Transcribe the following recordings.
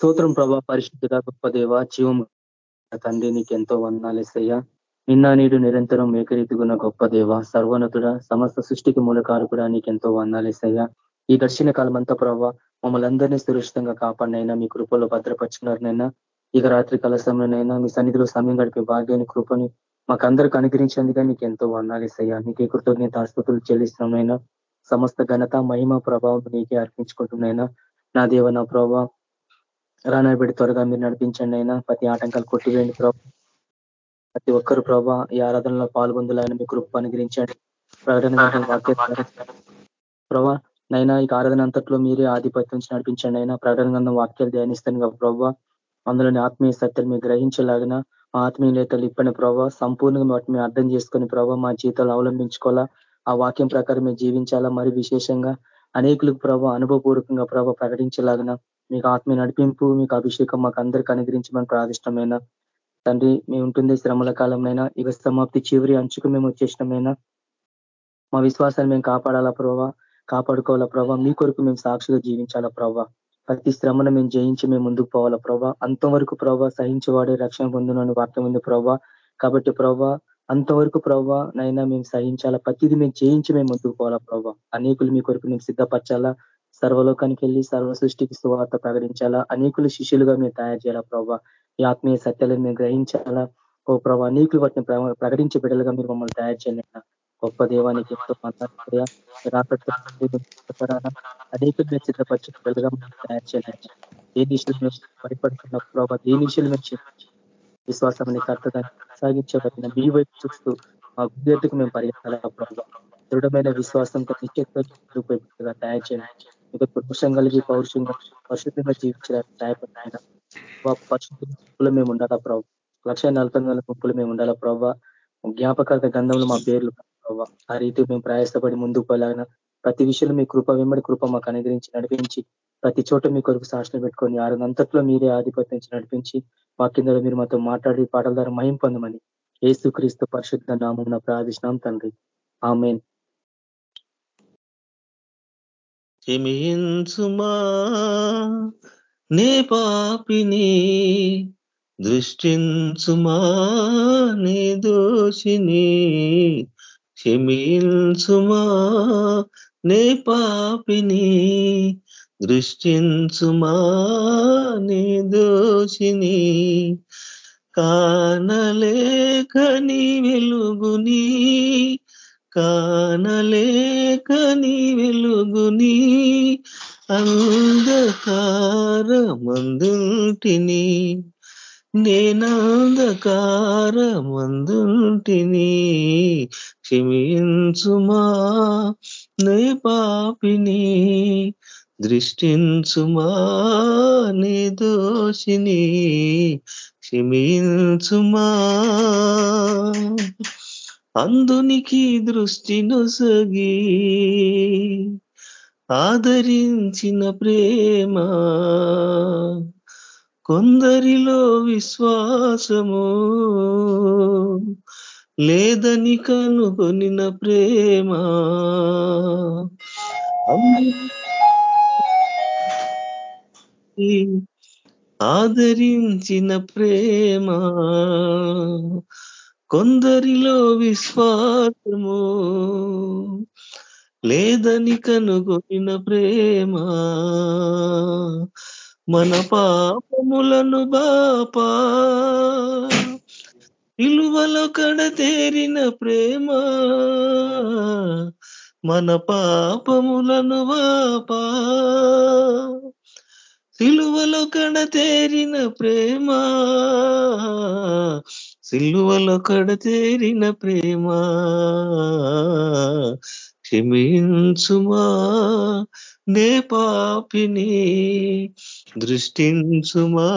స్తోత్రం ప్రభా పరిశుద్ధుడ గొప్ప దేవ జీవం తండ్రి నీకు ఎంతో వందాలేసయ్యా నిన్న నీడు నిరంతరం ఏకరీతిగున్న గొప్ప దేవ సర్వనతుడ సమస్త సృష్టికి మూలకారుకుడా నీకెంతో వందాలేసయ్యా ఈ దర్శన కాలం అంతా ప్రభావ మమ్మల్ని అందరినీ సురక్షితంగా కాపాడినైనా మీ కృపలో భద్రపరిచినారనైనా ఇక రాత్రి కాల సమయంలోనైనా మీ సన్నిధిలో సమయం గడిపే భాగ్యాన్ని కృపని మాకు అందరికి అనుగ్రహించేందుగా నీకు ఎంతో వందాలేసయ్యా నీకే కృతజ్ఞత ఆస్పత్రులు చెల్లిస్తున్నామైనా సమస్త ఘనత మహిమ ప్రభావం నీకే అర్పించుకుంటున్నాయినా నా దేవ నా ప్రభావ రానబెడి త్వరగా మీరు నడిపించండి అయినా ప్రతి ఆటంకాలు కొట్టివేయండి ప్రభా. ప్రతి ఒక్కరు ప్రభా ఈ ఆరాధనలో పాల్గొందులని మీ కృప అనుగ్రహించండి. ప్రకటన ప్రభా నైనా ఈ ఆరాధన అంతట్లో మీరే ఆధిపత్యం నడిపించండి అయినా ప్రకటన గంధం వాక్యాలు ధ్యానిస్తాను ప్రభావ అందులోని ఆత్మీయ సత్యాలు మీరు గ్రహించలాగిన ఆత్మీయతలు ఇప్పని ప్రభావ సంపూర్ణంగా వాటిని మేము అర్థం చేసుకుని ప్రభావ మా జీవితాలు అవలంబించుకోవాలా ఆ వాక్యం ప్రకారం మేము జీవించాలా మరి విశేషంగా అనేకులకు ప్రభావ అనుభవపూర్వకంగా ప్రభావ ప్రకటించలాగిన మీకు ఆత్మీయ నడిపింపు మీకు అభిషేకం మాకు అందరికీ అనుగ్రహించమని ప్రాదిష్టమైన తండ్రి మేము ఉంటుంది శ్రమల కాలంలోనైనా ఇక సమాప్తి చివరి అంచుకు మేము వచ్చేసినమైనా మా విశ్వాసాన్ని మేము కాపాడాలా ప్రభావ కాపాడుకోవాలా ప్రభావ మీ కొరకు మేము సాక్షిగా జీవించాలా ప్రభావ ప్రతి శ్రమను మేము జయించి మేము ముందుకు పోవాలా ప్రభావ అంతవరకు ప్రభావ సహించేవాడే రక్షణ పొందునని వార్త ఉంది ప్రభావ కాబట్టి ప్రభావ అంతవరకు ప్రభావ నైనా మేము సహించాలా? ప్రతిదీ మేము జయించి మేము ముందుకు పోవాలా ప్రభావ అనేకులు మీ కొరకు మేము సిద్ధపరచాలా? సర్వలోకానికి వెళ్ళి సర్వ సృష్టికి సువార్త ప్రకటించాలా? అనేకులు శిష్యులుగా మేము తయారు చేయాలా ప్రభావ ఈ ఆత్మీయ సత్యాలను మేము గ్రహించాలా? ఓ ప్రభావ అనేకులు వాటిని ప్రకటించే బిడ్డలుగా మీరు మమ్మల్ని తయారు చేయండి గొప్ప దేవానికి ఎంతో మీరు చిత్రపరిచిన బిడ్డలుగా మమ్మల్ని తయారు చేయాలి ఏ దిశలు భయపడుతున్న ప్రభావ ఏ దిశలు మేము విశ్వాసం కర్తగా సాగించబడిన మీ వైపు చూస్తూ మా గుర్తుకు మేము పరిగెత్తాలా ప్రభావ దృఢమైన విశ్వాసంతో నిత్యత్వంగా తయారు చేయాలి మీకు పురుషం కలిగి పౌరుషంగా పరిశుద్ధంగా జీవించడానికి సహాయపడిన పరిశుద్ధులు మేము ఉండాలా ప్రభు? లక్ష నలభై వేల ముప్పులు మేము ఉండాలా ప్రభావ జ్ఞాపకార్థ గంధంలో మా పేర్లు ప్రభావ ఆ రీతి మేము ప్రయాసపడి ముందుకు పోలాగిన ప్రతి విషయంలో మీ కృప వెంబడి కృప మాకు అనుగ్రహించి నడిపించి ప్రతి చోట మీ కొరకు సాక్షులు పెట్టుకొని ఆరునంతట్లో మీరే ఆధిపత్యం నడిపించి మా కింద మీరు మాతో మాట్లాడి పాటల ద్వారా మహిం పొందమని ఏసు క్రీస్తు పరిశుద్ధ నామం ప్రార్థిష్నాం తండ్రి. ఆమెన్. క్షమించుమా? నే పాపిని దృష్టించుమా? నీ దోషిని క్షమించుమా? నే పాపిని దృష్టించుమా? నీ దోషిని కానలేకని వెలుగుని కానలేక నీ వెలుగుని అంధకారమందుంటిని. నేనాంధకారమందుంటిని క్షమించుమా నే పాపిని. దృష్టించుమా నీ దోషిని. క్షమించుమా. అందునికి దృష్టి నొసగి ఆదరించిన ప్రేమ. కొందరిలో విశ్వాసము లేదని కనుగొనిన ప్రేమ. ఆదరించిన ప్రేమ. కొందరిలో విశ్వాసము లేదని కనుగొనిన ప్రేమ మన పాపములను బాపా విలువలో కడతేరిన ప్రేమ మన పాపములను బాపా సిలువలో కడతేరిన ప్రేమ సిలువలో కడతేరిన ప్రేమ క్షమించుమా? నే పాపిని దృష్టించుమా?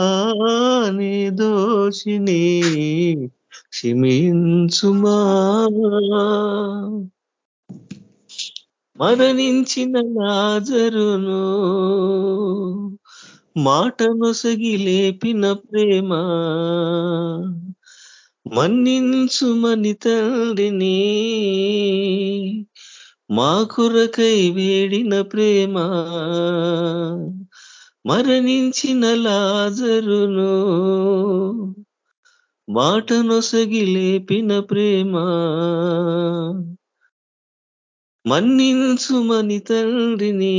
నే దోషిని క్షమించుమా? మరణించిన నాజరును మాటనొసగి లేపిన ప్రేమ మన్నించుమని తండ్రిని మా కొరకై వేడిన ప్రేమ మరణించిన లాజరును. మాట నొసగి లేపిన ప్రేమ మన్నించుమని తండ్రిని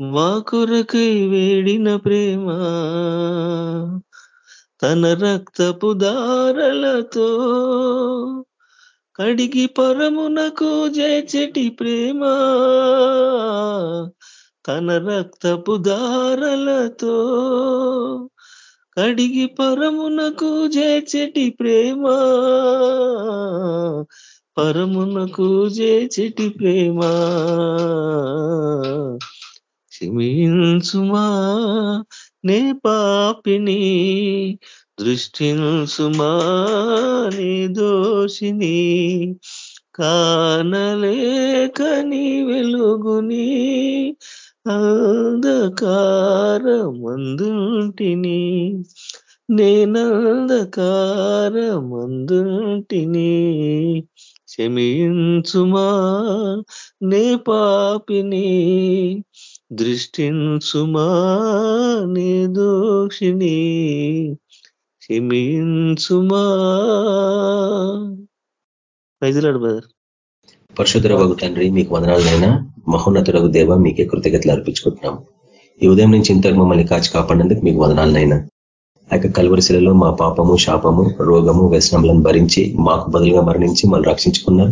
మా కొరకై వేడిన ప్రేమ తన రక్తపు దారలతో కడిగి పరమునకు చేచెటి ప్రేమ. తన రక్తపు దారలతో కడిగి పరమునకు చేచెటి ప్రేమ. పరమునకు చేచెటి ప్రేమ. క్షమించుమా నే పాపిని దృష్టించుమా నీ దోషిని కానలేకని వెలుగుని అంధకారమందుంటిని నేనంధకారమందుంటిని క్షమించుమా నే పాపిని దృష్టించుమా నీ దోషిని క్షమించుమా ప్రైజ్లాడు బ్రదర్. పరశుధరవగు తండ్రి మీకు వందనాలైనా మహోన్నతుడకు దేవ మీకే కృతజ్ఞతలు అర్పించుకుంటున్నాం. ఈ ఉదయం నుంచి ఇంతకు మమ్మల్ని కాచి కాపాడినందుకు మీకు వందనాలనైనా. ఆ యొక్క కలువరిశిలలో మా పాపము శాపము రోగము వ్యసనములను భరించి మాకు బదులుగా మరణించి మళ్ళీ రక్షించుకున్నారు.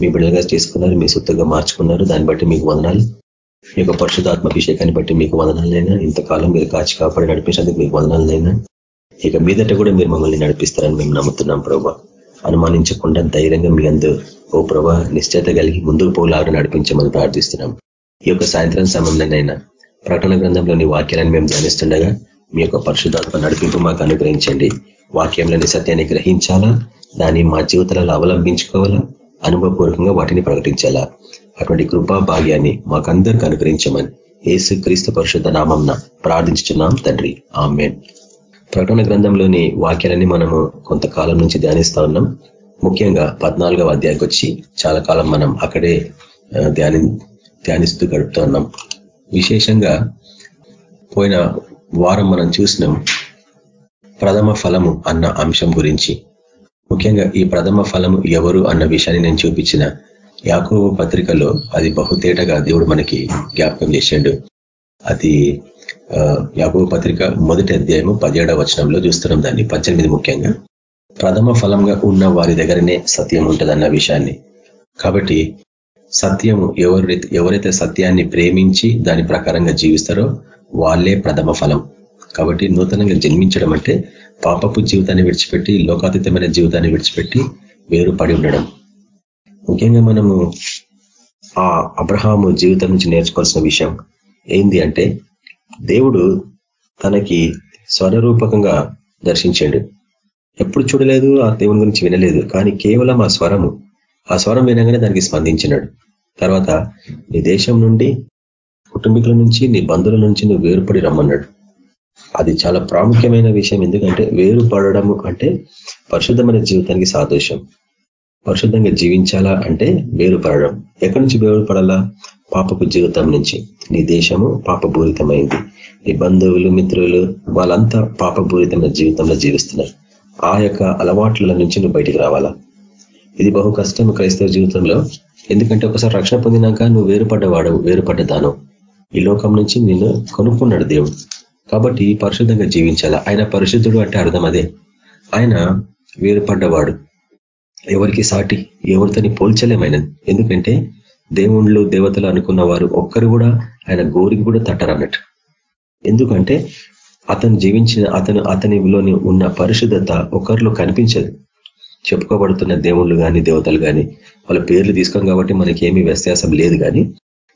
మీ బిడ్డలుగా చేసుకున్నారు మీ సొత్తుగా మార్చుకున్నారు. దాన్ని బట్టి మీకు వదనాలు. మీ యొక్క పరిశుధాత్మభిషేకాన్ని బట్టి మీకు వదనాలైనా ఇంతకాలం మీరు కాచి కాపాడి నడిపించేందుకు మీకు వదనాలైనా ఇక మీదట కూడా మీరు మమ్మల్ని నడిపిస్తారని మేము నమ్ముతున్నాం ప్రభా. అనుమానించకుండా ధైర్యంగా మీ అందు ఓ ప్రభా నిశ్చయత కలిగి ముందుకు పోలాగా నడిపించమని ప్రార్థిస్తున్నాం. ఈ యొక్క సాయంత్రం సమయంలోనైనా ప్రకటన గ్రంథంలోని వాక్యాలను మేము ధ్యానిస్తుండగా మీ యొక్క పరిశుధాత్మ నడిపింపు మాకు అనుగ్రహించండి. వాక్యంలోని సత్యాన్ని గ్రహించాలా? దాన్ని మా జీవితాలలో అవలంబించుకోవాలా? అనుభవపూర్వకంగా వాటిని ప్రకటించాలా? అటువంటి కృపా భాగ్యాన్ని మాకందరికి అనుగ్రహించమని ఏసు క్రీస్తు పరిశుద్ధ నామంన ప్రార్థించుతున్నాం తండ్రి. ఆమెన్. ప్రకటన గ్రంథంలోని వాక్యాలని మనము కొంతకాలం నుంచి ధ్యానిస్తా ఉన్నాం. ముఖ్యంగా పద్నాలుగవ అధ్యాయకు వచ్చి చాలా కాలం మనం అక్కడే ధ్యాని ధ్యానిస్తూ గడుపుతూ ఉన్నాం. విశేషంగా పోయిన వారం మనం చూసినాం ప్రథమ ఫలము అన్న అంశం గురించి. ముఖ్యంగా ఈ ప్రథమ ఫలము ఎవరు అన్న విషయాన్ని నేను చూపించిన యాకో పత్రికలో అది బహుతేటగా దేవుడు మనకి జ్ఞాపకం చేసిండు అది యాకో పత్రిక మొదటి అధ్యాయము పదిహేడవ వచనంలో చూస్తున్నాం దాన్ని పద్దెనిమిది ముఖ్యంగా. ప్రథమ ఫలంగా ఉన్న వారి దగ్గరనే సత్యం ఉంటుందన్న విషయాన్ని. కాబట్టి సత్యము ఎవరి ఎవరైతే సత్యాన్ని ప్రేమించి దాని ప్రకారంగా జీవిస్తారో వాళ్ళే ప్రథమ ఫలం. కాబట్టి నూతనంగా జన్మించడం అంటే పాపపు జీవితాన్ని విడిచిపెట్టి లోకాతీతమైన జీవితాన్ని విడిచిపెట్టి వేరు పడి ఉండడం. ముఖ్యంగా మనము ఆ అబ్రహాము జీవితం నుంచి నేర్చుకోవాల్సిన విషయం ఏంది అంటే దేవుడు తనకి స్వరూపకంగా దర్శించాడు. ఎప్పుడు చూడలేదు ఆ దేవుని గురించి వినలేదు కానీ కేవలం ఆ స్వరము. ఆ స్వరం వినగానే దానికి స్పందించినాడు. తర్వాత నీ దేశం నుండి కుటుంబీకుల నుంచి నీ బంధువుల నుంచి నువ్వు వేరుపడి రమ్మన్నాడు. అది చాలా ప్రాముఖ్యమైన విషయం. ఎందుకంటే వేరుపడము అంటే పరిశుద్ధమైన జీవితానికి సాదృశ్యం. పరిశుద్ధంగా జీవించాలా అంటే వేరుపడడం. ఎక్కడి నుంచి వేరుపడాలా? పాపపు జీవితం నుంచి. నీ దేశము పాపపూరితమైంది. నీ బంధువులు మిత్రులు వాళ్ళంతా పాపపూరితమైన జీవితంలో జీవిస్తున్నారు. ఆ యొక్క అలవాట్ల నుంచి నువ్వు బయటికి రావాలా? ఇది బహు కష్టం క్రైస్తవ జీవితంలో. ఎందుకంటే ఒకసారి రక్షణ పొందినాక నువ్వు వేరుపడ్డవాడు వేరుపడ్డదాను ఈ లోకం నుంచి నేను కొనుక్కున్నాడు దేవుడు. కాబట్టి పరిశుద్ధంగా జీవించాలా? ఆయన పరిశుద్ధుడు అంటే అర్థం అదే. ఆయన వేరుపడ్డవాడు. ఎవరికి సాటి ఎవరితోని పోల్చలేమైనది. ఎందుకంటే దేవుళ్ళు దేవతలు అనుకున్న వారు ఒక్కరు కూడా ఆయన గోరికి కూడా తట్టరన్నట్టు ఎందుకంటే అతను జీవించిన అతను అతనిలోని ఉన్న పరిశుద్ధత ఒకరిలో కనిపించదు. చెప్పుకోబడుతున్న దేవుళ్ళు కానీ దేవతలు కానీ వాళ్ళ పేర్లు తీసుకోం కాబట్టి మనకి ఏమీ వ్యత్యాసం లేదు కానీ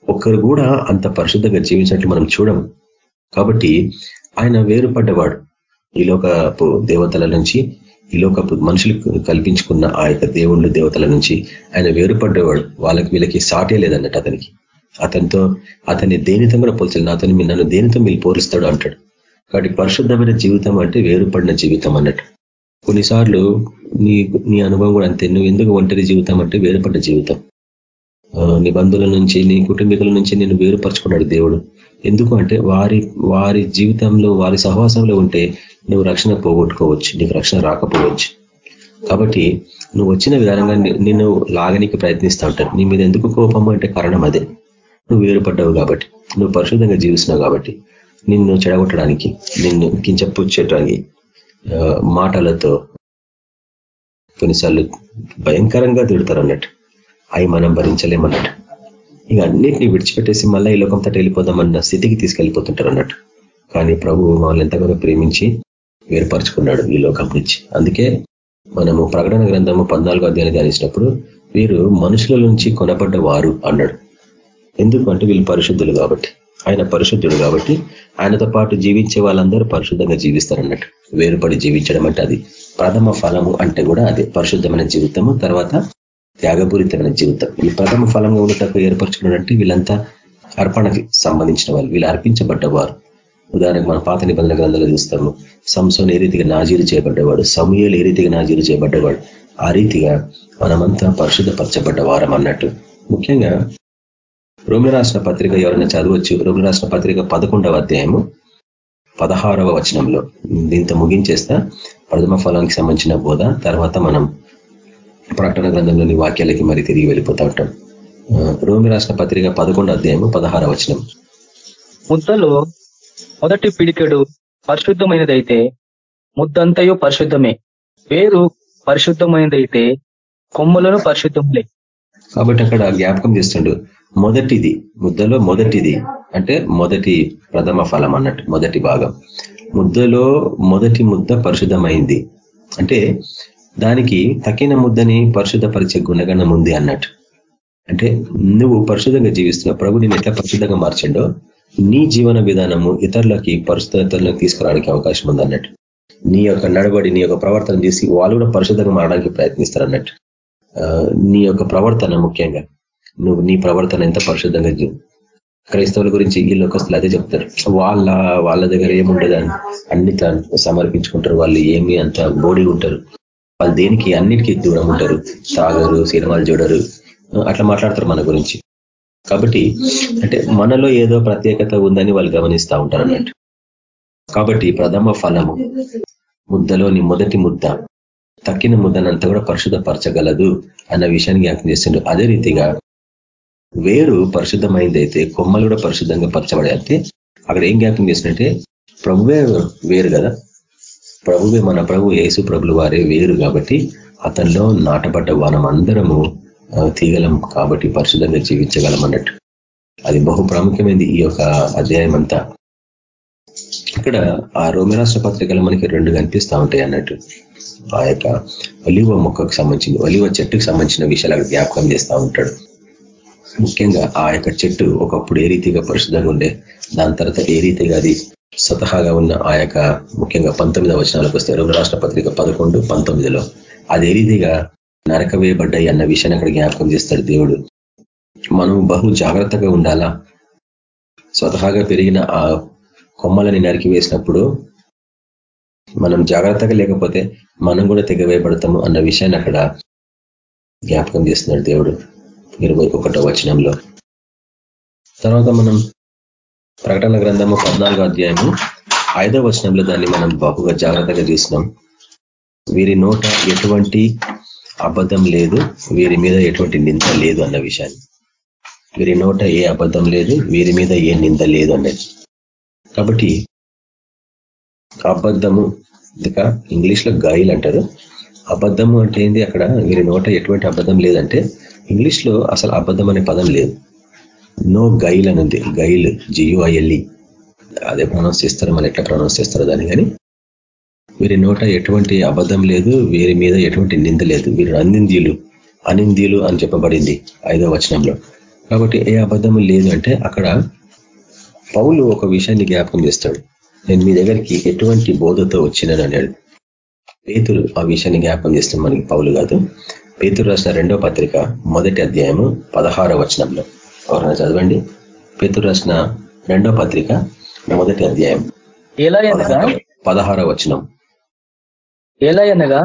ఒక్కరు కూడా అంత పరిశుద్ధంగా జీవించినట్లు మనం చూడం కాబట్టి ఆయన వేరుపడ్డవాడు. ఈ లోకపు దేవతల నుంచి ఈ లోకపు మనుషులు కల్పించుకున్న ఆ యొక్క దేవుళ్ళు దేవతల నుంచి ఆయన వేరుపడ్డేవాడు. వాళ్ళకి వీళ్ళకి సాటే లేదన్నట్టు అతనికి. అతనితో అతన్ని దేనితో కూడా పోల్చలేదు అతను నన్ను దేనితో మీరు పోలుస్తాడు అంటాడు. కాబట్టి పరిశుద్ధమైన జీవితం అంటే వేరుపడిన జీవితం అన్నట్టు. కొన్నిసార్లు నీ నీ అనుభవం కూడా అంతే. నువ్వు ఎందుకు ఒంటరి జీవితం అంటే వేరుపడ్డ జీవితం? నీ బంధువుల నుంచి నీ కుటుంబీకుల నుంచి నేను వేరుపరచుకున్నాడు దేవుడు. ఎందుకు అంటే వారి వారి జీవితంలో వారి సహవాసంలో ఉంటే నువ్వు రక్షణ పోగొట్టుకోవచ్చు నీకు రక్షణ రాకపోవచ్చు. కాబట్టి నువ్వు వచ్చిన విధానంగా నిన్ను లాగనికి ప్రయత్నిస్తూ ఉంటారు. నీ మీద ఎందుకు కోపము అంటే కారణం అదే. నువ్వు వేరుపడ్డావు కాబట్టి నువ్వు పరిశుద్ధంగా జీవిస్తున్నావు కాబట్టి నిన్ను చెడగొట్టడానికి నిన్ను కించపుచ్చేటానికి మాటలతో కొన్నిసార్లు భయంకరంగా తిడతారు అన్నట్టు అవి మనం భరించలేమన్నట్టు. ఇక అన్నిటినీ విడిచిపెట్టేసి మళ్ళీ ఈ లోకం వెళ్ళిపోదామన్న స్థితికి తీసుకెళ్ళిపోతుంటారు అన్నట్టు కానీ ప్రభు మమ్మల్ని ఎంతగానో ప్రేమించి ఏర్పరచుకున్నాడు ఈ లోకం నుంచి. అందుకే మనము ప్రకటన గ్రంథము పద్నాలుగో అధ్యాయాన్ని ధ్యానించినప్పుడు వీరు మనుషుల నుంచి కొనబడ్డ వారు అన్నాడు. ఎందుకంటే వీళ్ళు పరిశుద్ధులు కాబట్టి. ఆయన పరిశుద్ధుడు కాబట్టి ఆయనతో పాటు జీవించే వాళ్ళందరూ పరిశుద్ధంగా జీవిస్తారన్నట్టు. వేరుపడి జీవించడం అంటే అది. ప్రథమ ఫలము అంటే కూడా అది. పరిశుద్ధమైన జీవితము తర్వాత త్యాగపూరితమైన జీవితం. ఈ ప్రథమ ఫలంగా ఉండటకు ఏర్పరచుకున్నాడంటే వీళ్ళంతా అర్పణకి సంబంధించిన వాళ్ళు. వీళ్ళు అర్పించబడ్డవారు. ఉదాహరణకు మన పాత నిబంధన గ్రంథాలు చూస్తాము. సంసోన్ ఏ రీతిగా నాజీరు చేయబడ్డవాడు సమూహలు ఏ రీతిగా నాజీరు చేయబడ్డవాడు ఆ రీతిగా మనమంతా పరిశుద్ధపరచబడ్డ వారం అన్నట్టు. ముఖ్యంగా రోమి రాష్ట్ర పత్రిక ఎవరైనా చదవచ్చు? రోమి రాష్ట్ర పత్రిక పదకొండవ అధ్యాయము పదహారవ వచనంలో. దీంతో ముగించేస్తా. ప్రథమ ఫలానికి సంబంధించిన బోధ తర్వాత మనం ప్రకటన గ్రంథంలోని వాక్యాలకి మరి తిరిగి వెళ్ళిపోతా ఉంటాం. రోమి రాష్ట్ర పత్రిక పదకొండు అధ్యాయము పదహార వచనం. ముద్దలో మొదటి పిడికెడు పరిశుద్ధమైనదైతే ముద్దంతయు పరిశుద్ధమే. వేరు పరిశుద్ధమైనదైతే కొమ్ములను పరిశుద్ధములే. కాబట్టి అక్కడ జ్ఞాపకం చేస్తుండు మొదటిది ముద్దలో మొదటిది అంటే మొదటి ప్రథమ ఫలం అన్నట్టు మొదటి భాగం. ముద్దలో మొదటి ముద్ద పరిశుద్ధమైంది అంటే దానికి తక్కిన ముద్దని పరిశుద్ధపరిచే గుణగణం ఉంది అన్నట్టు. అంటే నువ్వు పరిశుద్ధంగా జీవిస్తున్నావు ప్రభు నేను ఎట్లా పరిశుద్ధంగా మార్చండో నీ జీవన విధానము ఇతరులకి పరిశుద్ధతలకు తీసుకురావడానికి అవకాశం ఉంది అన్నట్టు నీ యొక్క నడబడి నీ యొక్క ప్రవర్తన చేసి వాళ్ళు కూడా పరిశుద్ధంగా మారడానికి ప్రయత్నిస్తారు అన్నట్టు నీ యొక్క ప్రవర్తన ముఖ్యంగా. నువ్వు నీ ప్రవర్తన ఎంత పరిశుద్ధంగా క్రైస్తవుల గురించి ఈ లోకస్తులు అదే చెప్తారు. వాళ్ళ వాళ్ళ దగ్గర ఏముండదు అన్ని సమర్పించుకుంటారు. వాళ్ళు ఏమి అంత బోడీ ఉంటారు. వాళ్ళు దేనికి అన్నిటికీ దూరం ఉంటారు. తాగరు సినిమాలు చూడరు. అట్లా మాట్లాడతారు మన గురించి. కాబట్టి అంటే మనలో ఏదో ప్రత్యేకత ఉందని వాళ్ళు గమనిస్తూ ఉంటారు అన్నట్టు కాబట్టి ప్రథమ ఫలము ముద్దలోని మొదటి ముద్ద తక్కిన ముద్దనంతా కూడా పరిశుద్ధపరచగలదు అన్న విషయాన్ని జ్ఞాపకం చేస్తుండ్రు అదే రీతిగా వేరు పరిశుద్ధమైందైతే కొమ్మలు కూడా పరిశుద్ధంగా పరచబడే అక్కడ ఏం జ్ఞాపకం చేసినట్టే ప్రభువే వేరు కదా? ప్రభువే మన ప్రభు యేసు ప్రభులు వారే వేరు కాబట్టి అతనిలో నాటబడ్డ వనం అందరము తీగలం కాబట్టి పరిశుద్ధంగా జీవించగలం అన్నట్టు. అది బహు ప్రాముఖ్యమైనది ఈ యొక్క అధ్యాయం అంతా. ఇక్కడ ఆ రోమిరాష్ట్ర పత్రికలు మనకి రెండు కనిపిస్తూ ఉంటాయి అన్నట్టు. ఆ యొక్క ఒలివ మొక్కకు సంబంధించిన ఒలివ చెట్టుకు సంబంధించిన విషయాలు జ్ఞాపకం చేస్తూ ఉంటాడు. ముఖ్యంగా ఆ యొక్క చెట్టు ఒకప్పుడు ఏ రీతిగా పరిశుద్ధంగా ఉండే దాని తర్వాత ఏ రీతిగా అది స్వతహాగా ఉన్న ఆ యొక్క ముఖ్యంగా పంతొమ్మిదవ వచనాలకు వస్తే రెండు రాష్ట్ర పత్రిక పదకొండు పంతొమ్మిదిలో. అది ఏ రీతిగా నరక వేయబడ్డాయి అన్న విషయాన్ని అక్కడ జ్ఞాపకం చేస్తాడు దేవుడు. మనం బహు జాగ్రత్తగా ఉండాలా? స్వతహాగా పెరిగిన ఆ కొమ్మలని నరికి వేసినప్పుడు మనం జాగ్రత్తగా లేకపోతే మనం కూడా తెగవేయబడతాము అన్న విషయాన్ని అక్కడ జ్ఞాపకం చేస్తున్నాడు దేవుడు. ఇరవై ఒకటో వచనంలో. తర్వాత మనం ప్రకటన గ్రంథము పద్నాలుగో అధ్యాయము ఐదో వచనంలో దాన్ని మనం బహుగా జాగ్రత్తగా చూసినాం వీరి నోట ఎటువంటి అబద్ధం లేదు వీరి మీద ఎటువంటి నింద లేదు అన్న విషయాన్ని. వీరి నోట ఏ అబద్ధం లేదు వీరి మీద ఏ నింద లేదు అన్నది. కాబట్టి అబద్ధము ఇక ఇంగ్లీష్లో అంటారు. అబద్ధము అంటే ఏంది? అక్కడ వీరి నోట ఎటువంటి అబద్ధం లేదంటే ఇంగ్లీష్లో అసలు అబద్ధం అనే పదం లేదు. నో గైల్ అని ఉంది గైల్ జియుఐఎల్ఈ అదే ప్రొనౌన్స్ చేస్తారు మళ్ళీ ఎట్లా ప్రొనౌన్స్ చేస్తారు దాన్ని కానీ వీరి నోట ఎటువంటి అబద్ధం లేదు వీరి మీద ఎటువంటి నింద లేదు. వీరు అనిందీలు అనిందీలు అని చెప్పబడింది ఐదో వచనంలో. కాబట్టి ఏ అబద్ధము లేదు అంటే అక్కడ పౌలు ఒక విషయాన్ని జ్ఞాపకం చేస్తాడు. నేను మీ దగ్గరికి ఎటువంటి బోధతో వచ్చినాను అన్నాడు. పేతులు ఆ విషయాన్ని జ్ఞాపకం చేస్తాం మనకి పౌలు కాదు. పేతురు రాసిన రెండో పత్రిక మొదటి అధ్యాయము పదహారో వచనంలో. ఎవరైనా చదవండి. పేతురు రాసిన రెండో పత్రిక మొదటి అధ్యాయం పదహారో వచనం. ఎలా అనగా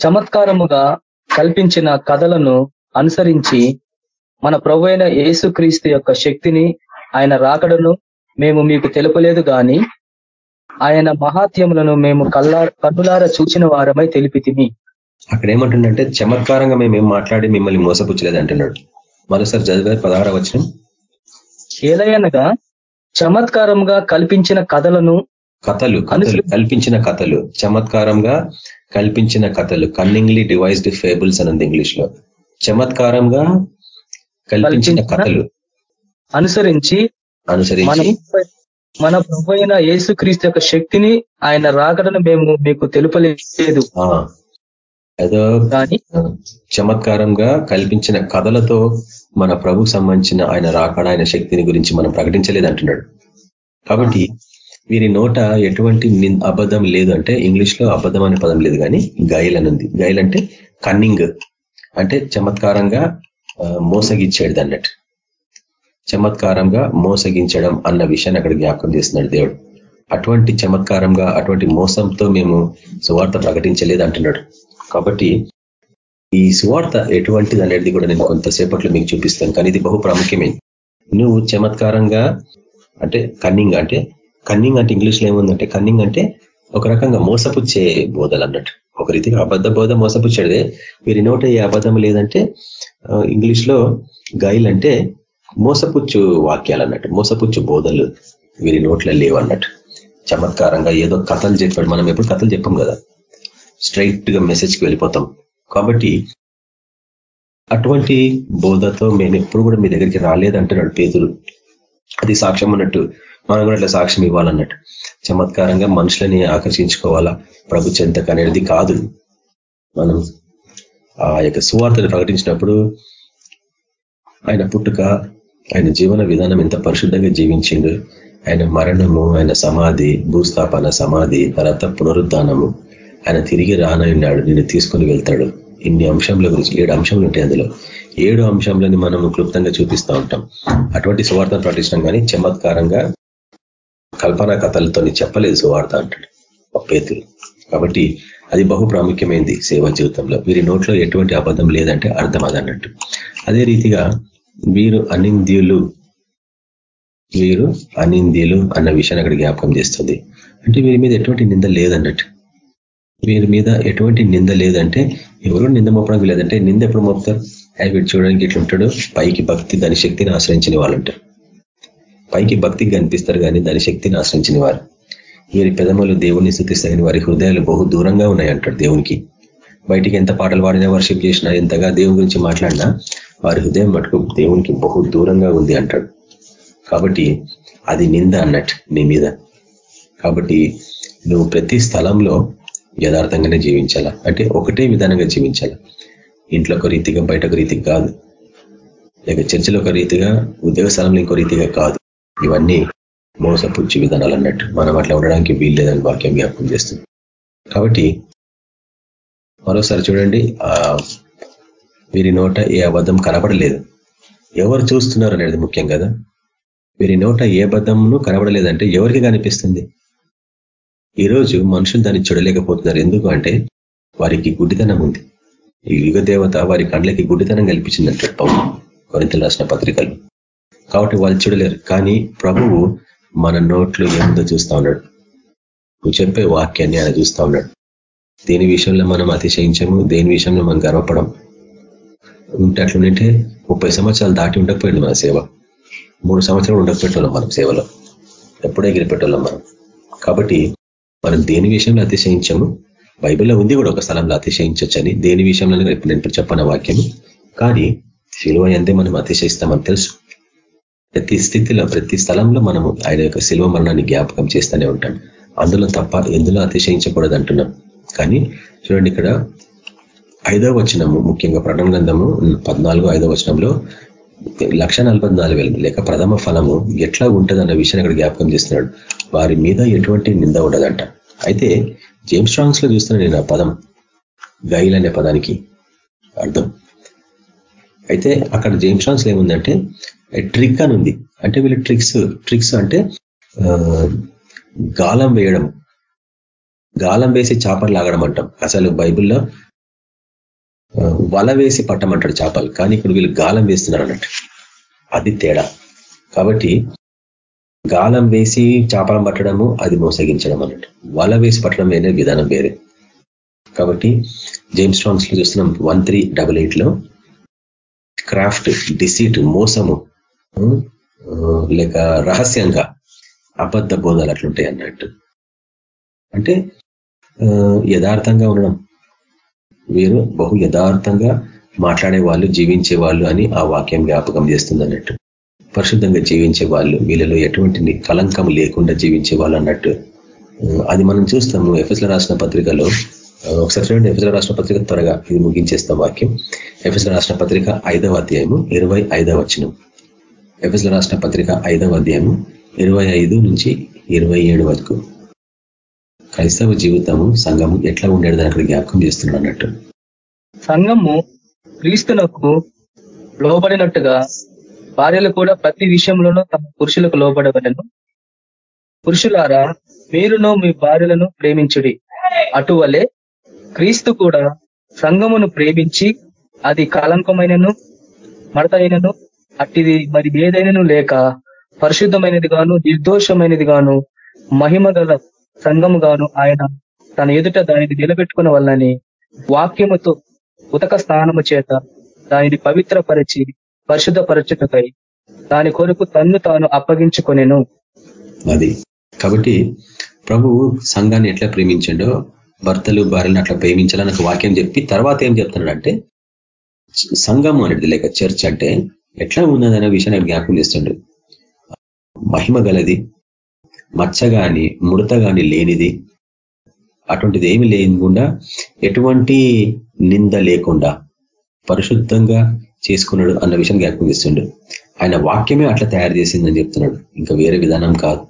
చమత్కారముగా కల్పించిన కథలను అనుసరించి మన ప్రభు అయిన యేసుక్రీస్తు యొక్క శక్తిని ఆయన రాకడను మేము మీకు తెలుపలేదు గాని ఆయన మహాత్యములను మేము కల్లా కన్నులార చూచిన వారమై తెలిపితిమి అక్కడ ఏమంటుండంటే చమత్కారంగా మేము ఏం మాట్లాడి మిమ్మల్ని మోసపుచ్చలేదు అంటున్నాడు. మరోసారి చదివే పదహార వచ్చిన ఏలయనగా చమత్కారంగా కల్పించిన కథలను కథలు కథలు కల్పించిన కథలు చమత్కారంగా కల్పించిన కథలు కన్నింగ్లీ డివైజ్డ్ ఫేబుల్స్ అన్నది ఇంగ్లీష్లో చమత్కారంగా కల్పించిన కథలు. అనుసరించి అనుసరించి మన ప్రభు అయిన యేసుక్రీస్తు యొక్క శక్తిని ఆయన రాకడను మేము మీకు తెలుపలేదు. ఏదో కానీ చమత్కారంగా కల్పించిన కథలతో మన ప్రభు సంబంధించిన ఆయన రాకడ ఆయన శక్తిని గురించి మనం ప్రకటించలేదు అంటున్నాడు కాబట్టి వీరి నోట ఎటువంటి అబద్ధం లేదు అంటే ఇంగ్లీష్లో అబద్ధం అనే పదం లేదు కానీ గైల్ అని ఉంది. గైల్ అంటే కన్నింగ్. అంటే చమత్కారంగా మోసగించేది అన్నట్టు. చమత్కారంగా మోసగించడం అన్న విషయాన్ని అక్కడ జ్ఞాపకం చేస్తున్నాడు దేవుడు. అటువంటి చమత్కారంగా అటువంటి మోసంతో మేము సువార్త ప్రకటించలేదు అంటున్నాడు. కాబట్టి ఈ సువార్త ఎటువంటిది అనేది కూడా నేను కొంతసేపట్లో మీకు చూపిస్తాను. కానీ ఇది బహు ప్రాముఖ్యమైనది నువ్వు చమత్కారంగా అంటే కన్నింగ్ అంటే కన్నింగ్ అంటే ఇంగ్లీష్లో ఏముందంటే కన్నింగ్ అంటే ఒక రకంగా మోసపుచ్చే బోధలు అన్నట్టు. ఒక రీతిగా అబద్ధ బోధ మోసపుచ్చేదే. వీరి నోట ఏ అబద్ధం లేదంటే ఇంగ్లీష్లో గైల్ అంటే మోసపుచ్చు వాక్యాలు అన్నట్టు మోసపుచ్చు బోధలు వీరి నోట్లో లేవు అన్నట్టు. చమత్కారంగా ఏదో కథలు చెప్పాడు. మనం ఎప్పుడు కథలు చెప్పాం కదా. స్ట్రైట్గా మెసేజ్కి వెళ్ళిపోతాం. కాబట్టి అటువంటి బోధతో మేము ఎప్పుడు కూడా మీ దగ్గరికి రాలేదంటున్నాడు పేతులు అది సాక్ష్యం అన్నట్టు. మనం కూడా అట్లా సాక్ష్యం ఇవ్వాలన్నట్టు. చమత్కారంగా మనుషులని ఆకర్షించుకోవాలా? ప్రభు చెంతకు అనేది కాదు. మనం ఆ యొక్క సువార్తను ప్రకటించినప్పుడు ఆయన పుట్టుక ఆయన జీవన విధానం ఎంత పరిశుద్ధంగా జీవించిండు. ఆయన మరణము ఆయన సమాధి భూస్థాపన సమాధి తర్వాత పునరుద్ధానము. ఆయన తిరిగి రానన్నాడు నిన్ను తీసుకొని వెళ్తాడు. ఇన్ని అంశంల గురించి ఏడు అంశంలు ఉంటాయి అందులో. ఏడు అంశంలని మనం క్లుప్తంగా చూపిస్తూ ఉంటాం. అటువంటి సువార్తను ప్రకటించడం కానీ చమత్కారంగా కల్పనా కథలతో చెప్పలేదు సువార్త అంటాడు పేతులు కాబట్టి అది బహు ప్రాముఖ్యమైంది సేవా జీవితంలో. వీరి నోట్లో ఎటువంటి అబద్ధం లేదంటే అర్థం అదన్నట్టు అదే రీతిగా వీరు అనింద్యులు వీరు అనింద్యులు అన్న విషయాన్ని అక్కడ జ్ఞాపకం చేస్తుంది. అంటే వీరి మీద ఎటువంటి నింద లేదన్నట్టు. వీరి మీద ఎటువంటి నింద లేదంటే ఎవరు నింద మోపడానికి లేదంటే నింద ఎప్పుడు మోపుతారు? అవి వీడు చూడడానికి ఎట్లుంటాడు పైకి భక్తి దాని శక్తిని ఆశ్రయించిన వాళ్ళు అంటారు పైకి భక్తికి కనిపిస్తారు కానీ దాని శక్తిని ఆశ్రయించిన వారు. వీరి పెదములు దేవుణ్ణి స్థుతిస్తాయని వారి హృదయాలు బహు దూరంగా ఉన్నాయి అంటాడు దేవునికి. బయటికి ఎంత పాటలు పాడినా వర్షిప్ చేసినా ఎంతగా దేవుని గురించి మాట్లాడినా వారి హృదయం మటుకు దేవునికి బహు దూరంగా ఉంది అంటాడు. కాబట్టి అది నింద అన్నట్టు నీ మీద. కాబట్టి నువ్వు ప్రతి స్థలంలో యథార్థంగానే జీవించాలా? అంటే ఒకటే విధానంగా జీవించాలా? ఇంట్లో ఒక రీతిగా బయట ఒక రీతికి కాదు. లేక చర్చిలో ఒక రీతిగా ఉద్యోగ స్థలంలో ఇంకో రీతిగా కాదు. ఇవన్నీ మోసపుచ్చి విధానాలు అన్నట్టు మనం అట్లా ఉండడానికి వీల్లేదని వాక్యం జ్ఞాపకం చేస్తుంది. కాబట్టి మరోసారి చూడండి వీరి నోట ఏ అబద్ధం కనబడలేదు. ఎవరు చూస్తున్నారు అనేది ముఖ్యం కదా. వీరి నోట ఏ అబద్ధంను కనబడలేదంటే ఎవరికి కనిపిస్తుంది? ఈరోజు మనుషులు దాన్ని చూడలేకపోతున్నారు. ఎందుకు అంటే వారికి గుడ్డితనం ఉంది. ఈ యుగ దేవత వారి కండ్లకి గుడ్డితనం కల్పించిందంటే పౌరు కొరింతలు రాసిన పత్రికలు. కాబట్టి వాళ్ళు చూడలేరు. కానీ ప్రభువు మన నోట్లు ఏముందో చూస్తా ఉన్నాడు. నువ్వు చెప్పే వాక్యాన్ని ఆయన చూస్తా ఉన్నాడు. దేని విషయంలో మనం అతిశయించము దేని విషయంలో మనం గర్వపడం? ఉంటే అట్లుంటే ముప్పై సంవత్సరాలు దాటి ఉండకపోయింది మన సేవ. మూడు సంవత్సరాలు ఉండకపోయేటోళ్ళం మనం సేవలో. ఎప్పుడే ఎగిరిపెట్టోళ్ళం మనం. కాబట్టి మనం దేని విషయంలో అతిశయించము? బైబిల్లో ఉంది కూడా ఒక స్థలంలో అతిశయించొచ్చని. దేని విషయంలో ఇప్పుడు నేను చెప్పిన వాక్యం కానీ శిలువ ఎంతే మనం అతిశయిస్తామని తెలుసు. ప్రతి స్థితిలో ప్రతి స్థలంలో మనము ఆయన యొక్క శిల్వ మరణాన్ని జ్ఞాపకం చేస్తూనే ఉంటాం. అందులో తప్ప ఎందులో అతిశయించకూడదు అంటున్నాం. కానీ చూడండి ఇక్కడ ఐదవ వచనము ముఖ్యంగా ప్రకటన గ్రంథము పద్నాలుగు ఐదవ వచనంలో లక్ష లేక ప్రథమ ఫలము ఎట్లా ఉంటుంది అన్న విషయాన్ని ఇక్కడ జ్ఞాపకం చేస్తున్నాడు. వారి మీద ఎటువంటి నింద ఉండదంట. అయితే జేమ్స్ స్ట్రాంగ్స్లో చూస్తున్నాను నేను ఆ పదం గైల్ అనే పదానికి అర్థం. అయితే అక్కడ జేమ్స్ స్ట్రాంగ్స్లో ఏముందంటే ట్రిక్ అని ఉంది. అంటే వీళ్ళు ట్రిక్స్ ట్రిక్స్ అంటే గాలం వేయడం. గాలం వేసి చేపలు లాగడం అంటాం. అసలు బైబిల్లో వల వేసి పట్టమంటాడు చేపలు. కానీ ఇప్పుడు వీళ్ళు గాలం వేస్తున్నారు అన్నట్టు. అది తేడా. కాబట్టి గాలం వేసి చేపలం పట్టడము అది మోసగించడం అన్నట్టు. వల వేసి పట్టడం వేరే విధానం వేరే. కాబట్టి జేమ్స్ స్ట్రాంగ్స్లో చూస్తున్నాం వన్ త్రీ డబల్ ఎయిట్లో క్రాఫ్ట్ డిసీట్ మోసము. లేక రహస్యంగా అబద్ధ బోధాలు అట్లుంటాయి అన్నట్టు. అంటే యథార్థంగా ఉండడం. వీరు బహు యథార్థంగా మాట్లాడే వాళ్ళు జీవించే వాళ్ళు అని ఆ వాక్యం జ్ఞాపకం చేస్తుంది అన్నట్టు. పరిశుద్ధంగా జీవించే వాళ్ళు వీళ్ళలో ఎటువంటి కలంకం లేకుండా జీవించే వాళ్ళు అన్నట్టు. అది మనం చూస్తాము ఎఫ్ఎస్ల రాసిన పత్రికలో. ఒకసారి చూడండి ఎఫ్ఎస్ల రాసిన పత్రిక త్వరగా ఇది ముగించేస్తాం వాక్యం. ఎఫ్ఎస్ల రాసిన పత్రిక ఐదవ అధ్యాయము ఇరవై ఐదవ వచనం. ఎఫ్ఎస్ల రాష్ట్ర పత్రిక ఐదవ అధ్యాయము ఇరవై నుంచి ఇరవై వరకు. క్రైస్తవ జీవితము సంఘము ఎట్లా ఉండేది అక్కడ జ్ఞాపకం చేస్తున్నాడు అన్నట్టు. సంఘము క్రీస్తునకు లోబడినట్టుగా భార్యలు కూడా ప్రతి విషయంలోనూ తమ పురుషులకు లోబడవలను. పురుషులారా మీరును మీ భార్యలను ప్రేమించుడి. అటువలే క్రీస్తు కూడా సంఘమును ప్రేమించి అది కలంకమైనను మడతైనను అట్టిది మరి ఏదైనాను లేక పరిశుద్ధమైనది గాను నిర్దోషమైనది గాను మహిమ గల సంఘము గాను ఆయన తన ఎదుట దానిని నిలబెట్టుకున్న వల్లని వాక్యముతో ఉతక స్నానము చేత దానిని పవిత్రపరిచి పరిశుద్ధపరచుటకై దాని కొరకు తన్ను తాను అప్పగించుకొనేను. అది. కాబట్టి ప్రభు సంఘాన్ని ఎట్లా ప్రేమించండో భర్తలు భార్యలను అట్లా ప్రేమించాలని ఒక వాక్యం చెప్పి తర్వాత ఏం చెప్తున్నాడంటే సంఘం అనేది లేక చర్చ్ అంటే ఎట్లా ఉన్నదనే విషయాన్ని జ్ఞాపకం చేస్తుండ్రు మహిమ గలది మచ్చ గాని ముడత గాని లేనిది అటువంటిది ఏమి లేకుండా ఎటువంటి నింద లేకుండా పరిశుద్ధంగా చేసుకున్నాడు అన్న విషయం జ్ఞాపకం చేస్తుండు. ఆయన వాక్యమే అట్లా తయారు చేసిందని చెప్తున్నాడు. ఇంకా వేరే విధానం కాదు.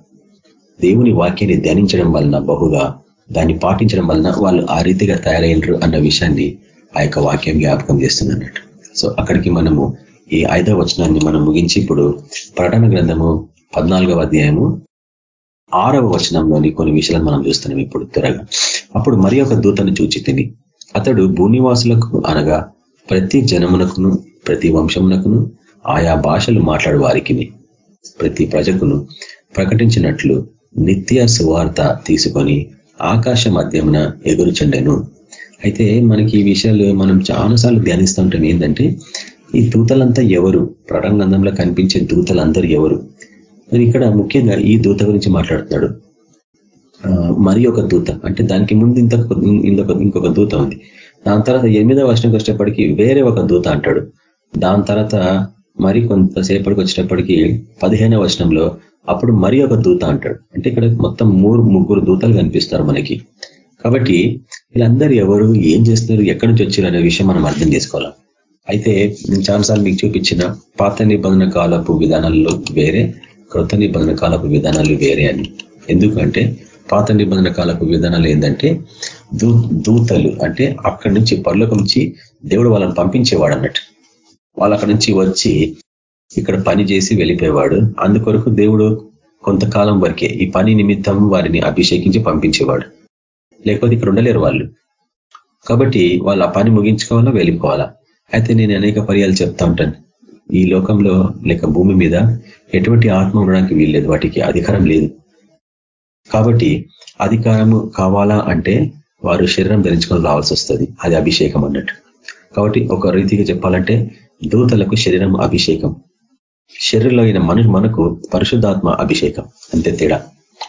దేవుని వాక్యాన్ని ధ్యానించడం వలన బహుగా దాన్ని పాటించడం వలన వాళ్ళు ఆ రీతిగా తయారైనరు అన్న విషయాన్ని ఆ యొక్క వాక్యం జ్ఞాపకం చేస్తున్నట్టు సో అక్కడికి మనము ఈ ఐదవ వచనాన్ని మనం ముగించి ఇప్పుడు ప్రకటన గ్రంథము పద్నాలుగవ అధ్యాయము ఆరవ వచనంలోని కొన్ని విషయాలను మనం చూస్తున్నాం ఇప్పుడు త్వరగా. అప్పుడు మరి ఒక దూతను చూచి తిని అతడు భూనివాసులకు అనగా ప్రతి జనమునకును ప్రతి వంశమునకును ఆయా భాషలు మాట్లాడు వారికి ప్రతి ప్రజకును ప్రకటించినట్లు నిత్య సువార్త తీసుకొని ఆకాశ మధ్యమున ఎగురుచుండెను. అయితే మనకి ఈ విషయాలు మనం చాలాసార్లు ధ్యానిస్తూ ఉంటాం. ఏంటంటే ఈ దూతలంతా ఎవరు? ప్రటంగంధంలో కనిపించే దూతలందరూ ఎవరు? ఇక్కడ ముఖ్యంగా ఈ దూత గురించి మాట్లాడుతున్నాడు. మరి ఒక దూత. అంటే దానికి ముందు ఇంత ఇంకొక ఇంకొక దూత ఉంది. దాని తర్వాత ఎనిమిదవ వర్షంకి వచ్చేటప్పటికి వేరే ఒక దూత అంటాడు. దాని తర్వాత మరి కొంతసేపటికి వచ్చేటప్పటికి పదిహేనవ వర్షంలో అప్పుడు మరి ఒక దూత అంటాడు. అంటే ఇక్కడ మొత్తం మూడు ముగ్గురు దూతలు కనిపిస్తారు మనకి. కాబట్టి వీళ్ళందరూ ఎవరు ఏం చేస్తున్నారు ఎక్కడి నుంచి వచ్చారు అనే విషయం మనం అర్థం చేసుకోవాలి. అయితే నేను చాలాసార్లు మీకు చూపించిన పాత నిబంధన కాలపు విధానాల్లో వేరే కృత నిబంధన కాలపు విధానాలు వేరే అని. ఎందుకంటే పాత నిబంధన కాలపు విధానాలు ఏంటంటే దూ దూతలు అంటే అక్కడి నుంచి పర్లోకి నుంచి దేవుడు వాళ్ళని పంపించేవాడు అన్నట్టు. వాళ్ళు అక్కడి నుంచి వచ్చి ఇక్కడ పని చేసి వెళ్ళిపోయేవాడు. అందుకొరకు దేవుడు కొంతకాలం వరకే ఈ పని నిమిత్తం వారిని అభిషేకించి పంపించేవాడు. లేకపోతే ఇక్కడ ఉండలేరు వాళ్ళు. కాబట్టి వాళ్ళు ఆ పని ముగించుకోవాలా వెళ్ళిపోవాలా? అయితే నేను అనేక పర్యాలు చెప్తా ఉంటాను. ఈ లోకంలో లేక భూమి మీద ఎటువంటి ఆత్మ ఉండడానికి వీల్లేదు. వాటికి అధికారం లేదు. కాబట్టి అధికారము కావాలా అంటే వారు శరీరం ధరించుకొని రావాల్సి వస్తుంది. అది అభిషేకం అన్నట్టు. కాబట్టి ఒక రీతిగా చెప్పాలంటే దూతలకు శరీరం అభిషేకం. శరీరంలో అయిన మనకు పరిశుద్ధాత్మ అభిషేకం. అంతే తేడా.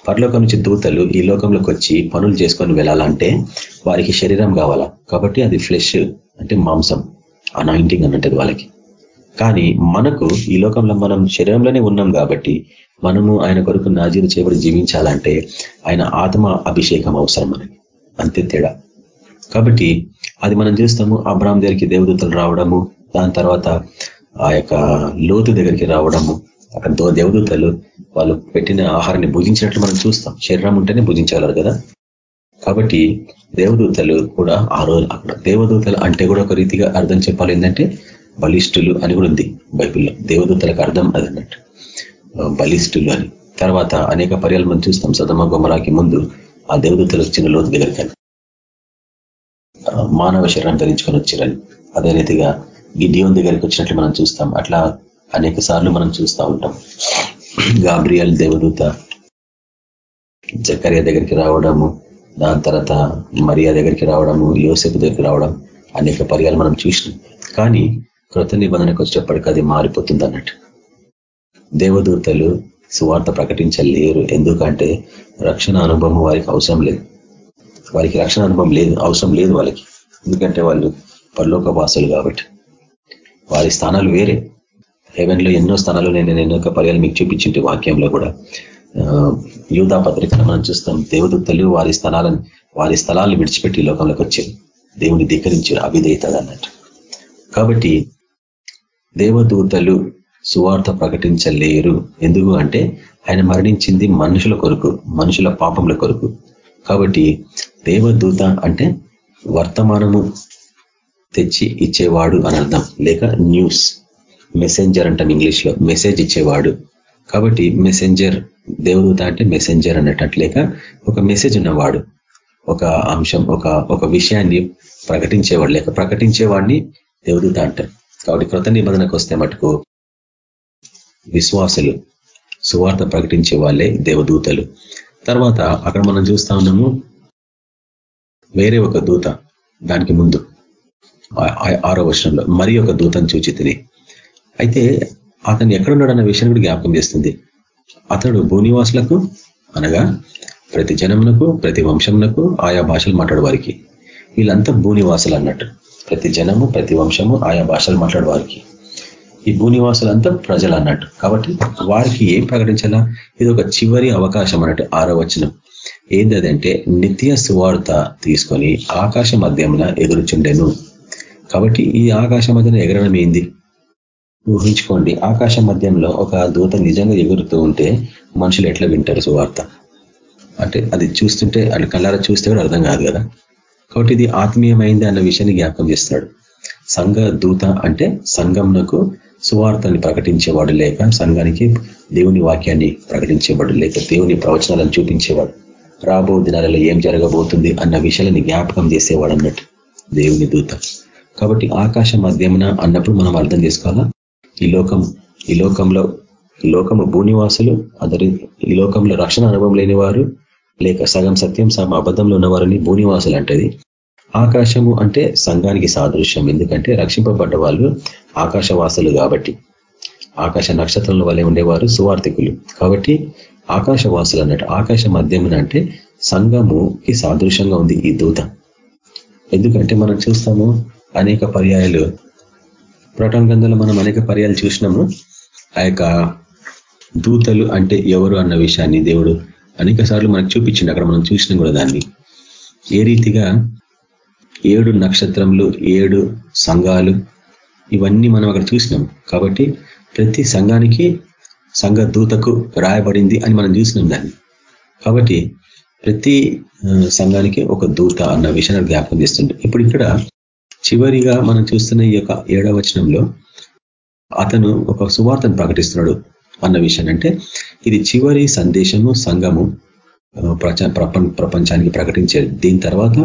పరలోకం నుంచి దూతలు ఈ లోకంలోకి వచ్చి పనులు చేసుకొని వెళ్ళాలంటే వారికి శరీరం కావాలా. కాబట్టి అది ఫ్లెష్ అంటే మాంసం. అనాయింటింగ్ అన్నట్టు వాళ్ళకి. కానీ మనకు ఈ లోకంలో మనం శరీరంలోనే ఉన్నాం కాబట్టి మనము ఆయన కొరకు నాజీరు చేయబడి జీవించాలంటే ఆయన ఆత్మ అభిషేకం అవసరం మనకి. అంతే తేడా. కాబట్టి అది మనం చూస్తాము అబ్రామ్ దగ్గరికి దేవదూతలు రావడము దాని తర్వాత ఆ యొక్క లోతు దగ్గరికి రావడము అక్కడ దేవదూతలు వాళ్ళు పెట్టిన ఆహారాన్ని భుజించినట్లు మనం చూస్తాం. శరీరం ఉంటేనే భుజించగలరు కదా? కాబట్టి దేవదూతలు కూడా ఆ రోజు అక్కడ దేవదూతలు అంటే కూడా ఒక రీతిగా అర్థం చెప్పాలి ఏంటంటే బలిష్ఠులు అని కూడా ఉంది బైబిల్లో. దేవదూతలకు అర్థం అదన్నట్టు. బలిష్ఠులు అని. తర్వాత అనేక పర్యాలు మనం చూస్తాం. సదమ గుమరాకి ముందు ఆ దేవదూతలు వచ్చిన లోతు దగ్గరికి మానవ శరీరం ధరించుకొని వచ్చారని. అదే రీతిగా గిడియోన్ దగ్గరికి వచ్చినట్లు మనం చూస్తాం. అట్లా అనేక సార్లు మనం చూస్తూ ఉంటాం. గాబ్రియల్ దేవదూత జకర్య దగ్గరికి రావడము దాని తర్వాత మరియా దగ్గరికి రావడము యోసేపు దగ్గరికి రావడం అనేక పర్యాలు మనం చూసినాం. కానీ కృత నిబంధనకు వచ్చేప్పటికీ అది మారిపోతుంది అన్నట్టు. దేవదూతలు సువార్త ప్రకటించలేరు. ఎందుకంటే రక్షణ అనుభవం వారికి అవసరం లేదు. వారికి రక్షణ అనుభవం లేదు అవసరం లేదు వాళ్ళకి. ఎందుకంటే వాళ్ళు పరలోక వాసులు కాబట్టి. వారి స్థానాలు వేరే. హెవెన్లో ఎన్నో స్థానాలు నేను ఎన్నో పర్యాలు మీకు చూపించింటి వాక్యంలో కూడా. యూధా పత్రికను మనం చూస్తాం. దేవదూతలు వారి స్థలాలను వారి స్థలాలను విడిచిపెట్టి లోకంలోకి వచ్చారు దేవుని ధిక్కరించారు అవిధేయత అన్నట్టు. కాబట్టి దేవదూతలు సువార్త ప్రకటించలేరు. ఎందుకు అంటే ఆయన మరణించింది మనుషుల కొరకు మనుషుల పాపముల కొరకు. కాబట్టి దేవదూత అంటే వర్తమానము తెచ్చి ఇచ్చేవాడు అని అర్థం. లేక న్యూస్ మెసెంజర్ అంటాం ఇంగ్లీష్లో మెసేజ్ ఇచ్చేవాడు. కాబట్టి మెసెంజర్ దేవదూత అంటే మెసెంజర్ అన్నట్టు లేక ఒక మెసేజ్ ఉన్నవాడు ఒక అంశం ఒక ఒక విషయాన్ని ప్రకటించేవాడు లేక ప్రకటించేవాడిని దేవదూత అంటారు. కాబట్టి కృత నిబంధనకు వస్తే మటుకు విశ్వాసులు సువార్త ప్రకటించే వాళ్ళే దేవదూతలు. తర్వాత అక్కడ మనం చూస్తా ఉన్నాము వేరే ఒక దూత దానికి ముందు ఆరో వర్షంలో మరి ఒక దూతను చూచి అయితే అతను ఎక్కడున్నాడన్న విషయం కూడా జ్ఞాపకం చేస్తుంది. అతడు భూనివాసులకు అనగా ప్రతి జనమునకు ప్రతి వంశమునకు ఆయా భాషలు మాట్లాడే వారికి. వీళ్ళంతా భూనివాసులు అన్నట్టు. ప్రతి జనము ప్రతి వంశము ఆయా భాషలు మాట్లాడే వారికి. ఈ భూనివాసులంతా ప్రజలు అన్నట్టు. కాబట్టి వారికి ఏం ప్రకటించాలా? ఇది ఒక చివరి అవకాశం అన్నట్టు ఆరో వచనం. ఏంటంటే నిత్య సువార్త తీసుకొని ఆకాశ మధ్యమున ఎగురుచుండెను కాబట్టి ఈ ఆకాశ మధ్యన ఎగరడం ఏంది? ఊహించుకోండి. ఆకాశ మధ్యంలో ఒక దూత నిజంగా ఎగురుతూ ఉంటే మనుషులు ఎట్లా వింటారు సువార్త? అంటే అది చూస్తుంటే అది కళ్ళారా చూస్తే కూడా అర్థం కాదు కదా? కాబట్టి ఇది ఆత్మీయమైంది అన్న విషయాన్ని జ్ఞాపకం చేస్తున్నాడు. సంఘ దూత అంటే సంఘంనకు సువార్తని ప్రకటించేవాడు లేక సంఘానికి దేవుని వాక్యాన్ని ప్రకటించేవాడు లేక దేవుని ప్రవచనాలను చూపించేవాడు. రాబో దినాలలో ఏం జరగబోతుంది అన్న విషయాలని జ్ఞాపకం చేసేవాడు అన్నట్టు దేవుని దూత. కాబట్టి ఆకాశ మధ్యమున అన్నప్పుడు మనం అర్థం చేసుకోవాలా? ఈ లోకం ఈ లోకంలో లోకము భూనివాసులు అందరి ఈ లోకంలో రక్షణ అనుభవం లేని వారు లేక సగం సత్యం సగం అబద్ధంలో ఉన్నవారని భూనివాసులు అంటది. ఆకాశము అంటే సంఘానికి సాదృశ్యం ఎందుకంటే రక్షింపబడ్డ వాళ్ళు ఆకాశవాసులు కాబట్టి. ఆకాశ నక్షత్రంలో వలె ఉండేవారు సువార్థికులు. కాబట్టి ఆకాశవాసులు అన్నట్టు ఆకాశ మధ్యమున అంటే సంఘముకి సాదృశ్యంగా ఉంది ఈ దూత. ఎందుకంటే మనం చూస్తాము అనేక పర్యాయాలు ప్రకటన గ్రంథంలో మనం అనేక పర్యాలు చూసినాము. ఆ యొక్క దూతలు అంటే ఎవరు అన్న విషయాన్ని దేవుడు అనేక సార్లు మనకు చూపించింది అక్కడ మనం చూసినాం కూడా దాన్ని. ఏ రీతిగా ఏడు నక్షత్రములు ఏడు సంఘాలు ఇవన్నీ మనం అక్కడ చూసినాం. కాబట్టి ప్రతి సంఘానికి సంఘ దూతకు రాయబడింది అని మనం చూసినాం దాన్ని. కాబట్టి ప్రతి సంఘానికి ఒక దూత అన్న విషయాన్ని జ్ఞాపకం చేస్తుంది ఇప్పుడు ఇక్కడ చివరిగా మనం చూస్తున్న ఈ యొక్క ఏడవ వచనంలో అతను ఒక సువార్తను ప్రకటిస్తున్నాడు అన్న విషయం అంటే ఇది చివరి సందేశము సంఘము ప్రపంచానికి ప్రకటించేది దీని తర్వాత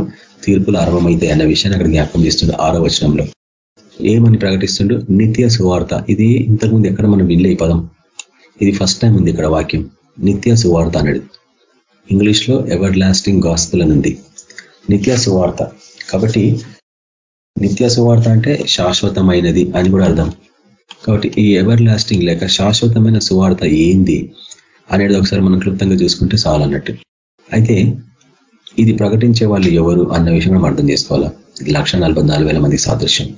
తీర్పులు ఆరంభమైతాయి అన్న విషయాన్ని అక్కడ జ్ఞాపకం చేస్తుంది ఆరో వచనంలో. ఏమని ప్రకటిస్తుండడు నిత్య సువార్త. ఇది ఇంతకుముందు ఎక్కడ మనం వినలే ఈ పదం. ఇది ఫస్ట్ టైం ఉంది ఇక్కడ వాక్యం. నిత్య సువార్త అనేది ఇంగ్లీష్లో ఎవర్ లాస్టింగ్ గాస్పుల్ అని ఉంది. నిత్య సువార్త. కాబట్టి నిత్య సువార్త అంటే శాశ్వతమైనది అని కూడా అర్థం. కాబట్టి ఈ ఎవర్ లాస్టింగ్ లేక శాశ్వతమైన సువార్త ఏంది అనేది ఒకసారి మనం క్లుప్తంగా చూసుకుంటే చాలన్నట్టు అయితే ఇది ప్రకటించే వాళ్ళు ఎవరు అన్న విషయం మనం అర్థం చేసుకోవాలా? ఇది లక్ష మంది సాదృశ్యం.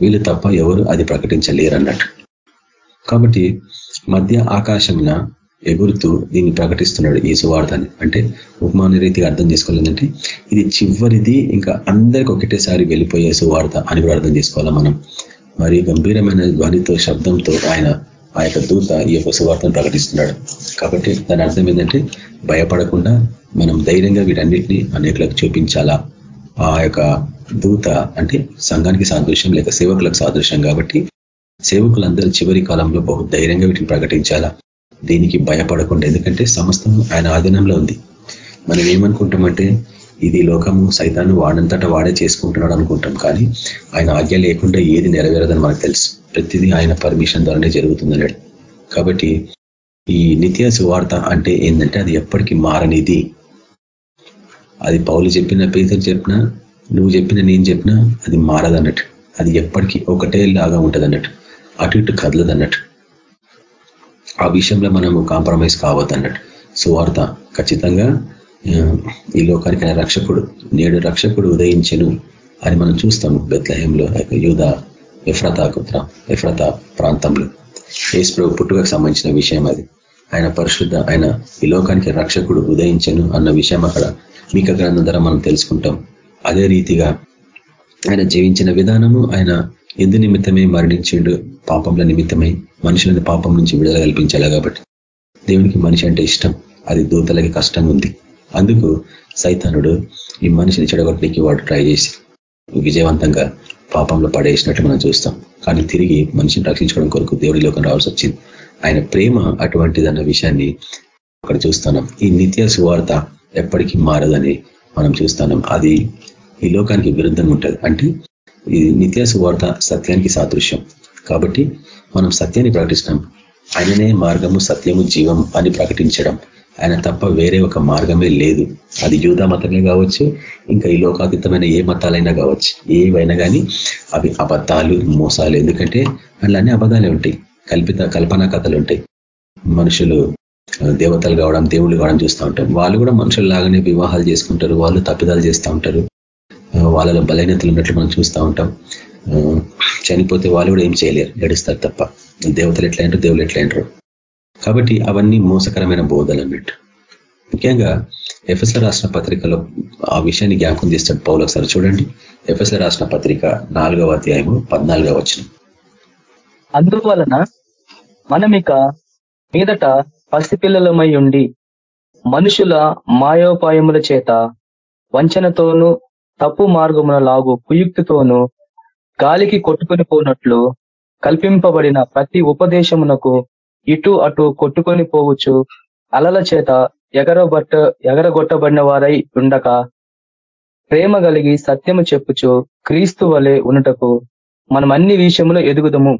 వీళ్ళు తప్ప ఎవరు అది ప్రకటించలేరు అన్నట్టు కాబట్టి మధ్య ఆకాశంన ఎగురుతూ దీన్ని ప్రకటిస్తున్నాడు ఈ సువార్థాన్ని అంటే ఉపమాన రీతిగా అర్థం చేసుకోవాలంటే ఇది చివరిది ఇంకా అందరికి ఒకటేసారి వెళ్ళిపోయే సువార్త అని కూడా అర్థం చేసుకోవాలా మనం. మరి గంభీరమైన ధ్వనితో శబ్దంతో ఆయన ఆ యొక్క దూత ఈ యొక్క సువార్తను ప్రకటిస్తున్నాడు. కాబట్టి దాని అర్థం ఏంటంటే భయపడకుండా మనం ధైర్యంగా వీటన్నిటిని అనేకులకు చూపించాలా? ఆ యొక్క దూత అంటే సంఘానికి సాదృశ్యం లేక సేవకులకు సాదృశ్యం కాబట్టి సేవకులందరూ చివరి కాలంలో బహు ధైర్యంగా వీటిని ప్రకటించాలా? దీనికి భయపడకుండా ఎందుకంటే సమస్తం ఆయన ఆధీనంలో ఉంది. మనం ఏమనుకుంటామంటే ఇది లోకము సైతాన్ని వాడంతటా వాడే చేసుకుంటున్నాడు అనుకుంటాం. కానీ ఆయన ఆజ్ఞ లేకుండా ఏది నెరవేరదని మనకు తెలుసు. ప్రతిదీ ఆయన పర్మిషన్ ద్వారానే జరుగుతుందన్నాడు. కాబట్టి ఈ నిత్య సువార్త అంటే ఏంటంటే అది ఎప్పటికీ మారనిది. అది పౌలు చెప్పిన పేదలు చెప్పినా నువ్వు చెప్పిన నేను చెప్పినా అది మారదన్నట్టు. అది ఎప్పటికీ ఒకటే లాగా ఉంటుంది అన్నట్టు అటు ఇటు కదలదన్నట్టు. ఆ విషయంలో మనము కాంప్రమైజ్ కావద్దు అన్నట్టు సువార్త ఖచ్చితంగా ఈ లోకానికి రక్షకుడు నేడు రక్షకుడు ఉదయించెను అని మనం చూస్తాము బెత్లహేంలో యూధ ఎఫ్రతా ఎఫ్రతా ప్రాంతంలో. ఏసు పుట్టుకకు సంబంధించిన విషయం అది. ఆయన పరిశుద్ధ ఆయన ఈ లోకానికి రక్షకుడు ఉదయించను అన్న విషయం అక్కడ మీక గ్రంథం ద్వారా మనం తెలుసుకుంటాం. అదే రీతిగా ఆయన జీవించిన విధానము ఆయన ఎందు నిమిత్తమే మరణించిండు పాపంల నిమిత్తమై మనుషులని పాపం నుంచి విడుదల కల్పించాలి కాబట్టి. దేవునికి మనిషి అంటే ఇష్టం. అది దూతలకి కష్టంగా ఉంది. అందుకు సైతానుడు ఈ మనిషిని చెడగొట్టడానికి వాడు ట్రై చేసి విజయవంతంగా పాపంలో పడేసినట్టు మనం చూస్తాం. కానీ తిరిగి మనిషిని రక్షించుకోవడం కొరకు దేవుడి లోకం రావాల్సి వచ్చింది. ఆయన ప్రేమ అటువంటిదన్న విషయాన్ని అక్కడ చూస్తున్నాం. ఈ నిత్య సువార్త ఎప్పటికీ మారదని మనం చూస్తున్నాం. అది ఈ లోకానికి విరుద్ధంగా ఉంటుంది. అంటే ఇది నిత్య సువార్త సత్యానికి సాదృశ్యం. కాబట్టి మనం సత్యాన్ని ప్రకటిస్తున్నాం. ఆయననే మార్గము సత్యము జీవం అని ప్రకటించడం. ఆయన తప్ప వేరే ఒక మార్గమే లేదు. అది యూదా మతమే కావచ్చు ఇంకా ఈ లోకాతీతమైన ఏ మతాలైనా కావచ్చు. ఏవైనా కానీ అవి అబద్ధాలు మోసాలు. ఎందుకంటే అందులో అన్ని అబద్ధాలే ఉంటాయి. కల్పిత కల్పనా కథలు ఉంటాయి. మనుషులు దేవతలు కావడం దేవుళ్ళు కావడం చూస్తూ ఉంటారు. వాళ్ళు కూడా మనుషులు లాగానే వివాహాలు చేసుకుంటారు. వాళ్ళు తప్పిదాలు చేస్తూ ఉంటారు. వాళ్ళలో బలహీనతలు ఉన్నట్లు మనం చూస్తూ ఉంటాం. చనిపోతే వాళ్ళు కూడా ఏం చేయలేరు గడుస్తారు తప్ప. దేవతలు ఎట్లా అంటారు దేవులు ఎట్లా అంటారు కాబట్టి అవన్నీ మోసకరమైన బోధలు అన్నట్టు. ముఖ్యంగా ఎఫ్ఎస్ల రాసిన పత్రికలో ఆ విషయాన్ని జ్ఞాపకం చేస్తాడు పౌలు ఒకసారి. చూడండి ఎఫ్ఎస్ల రాసిన పత్రిక నాలుగవ అధ్యాయము పద్నాలుగవ వచ్చిన అందువలన మనమిక మీదట పసిపిల్లలమై ఉండి మనుషుల మాయోపాయముల చేత వంచనతోనూ తప్పు మార్గమున లాగు కుయుక్తితోనూ గాలికి కొట్టుకొని పోనట్లు కల్పింపబడిన ప్రతి ఉపదేశమునకు ఇటు అటు కొట్టుకొని పోవచ్చు అలల చేత ఎగరబట్ట ఎగరగొట్టబడిన వారై ఉండక. ప్రేమ కలిగి సత్యము చెప్పుచు క్రీస్తు వలె ఉన్నటకు మనం అన్ని విషయంలో ఎదుగుదము.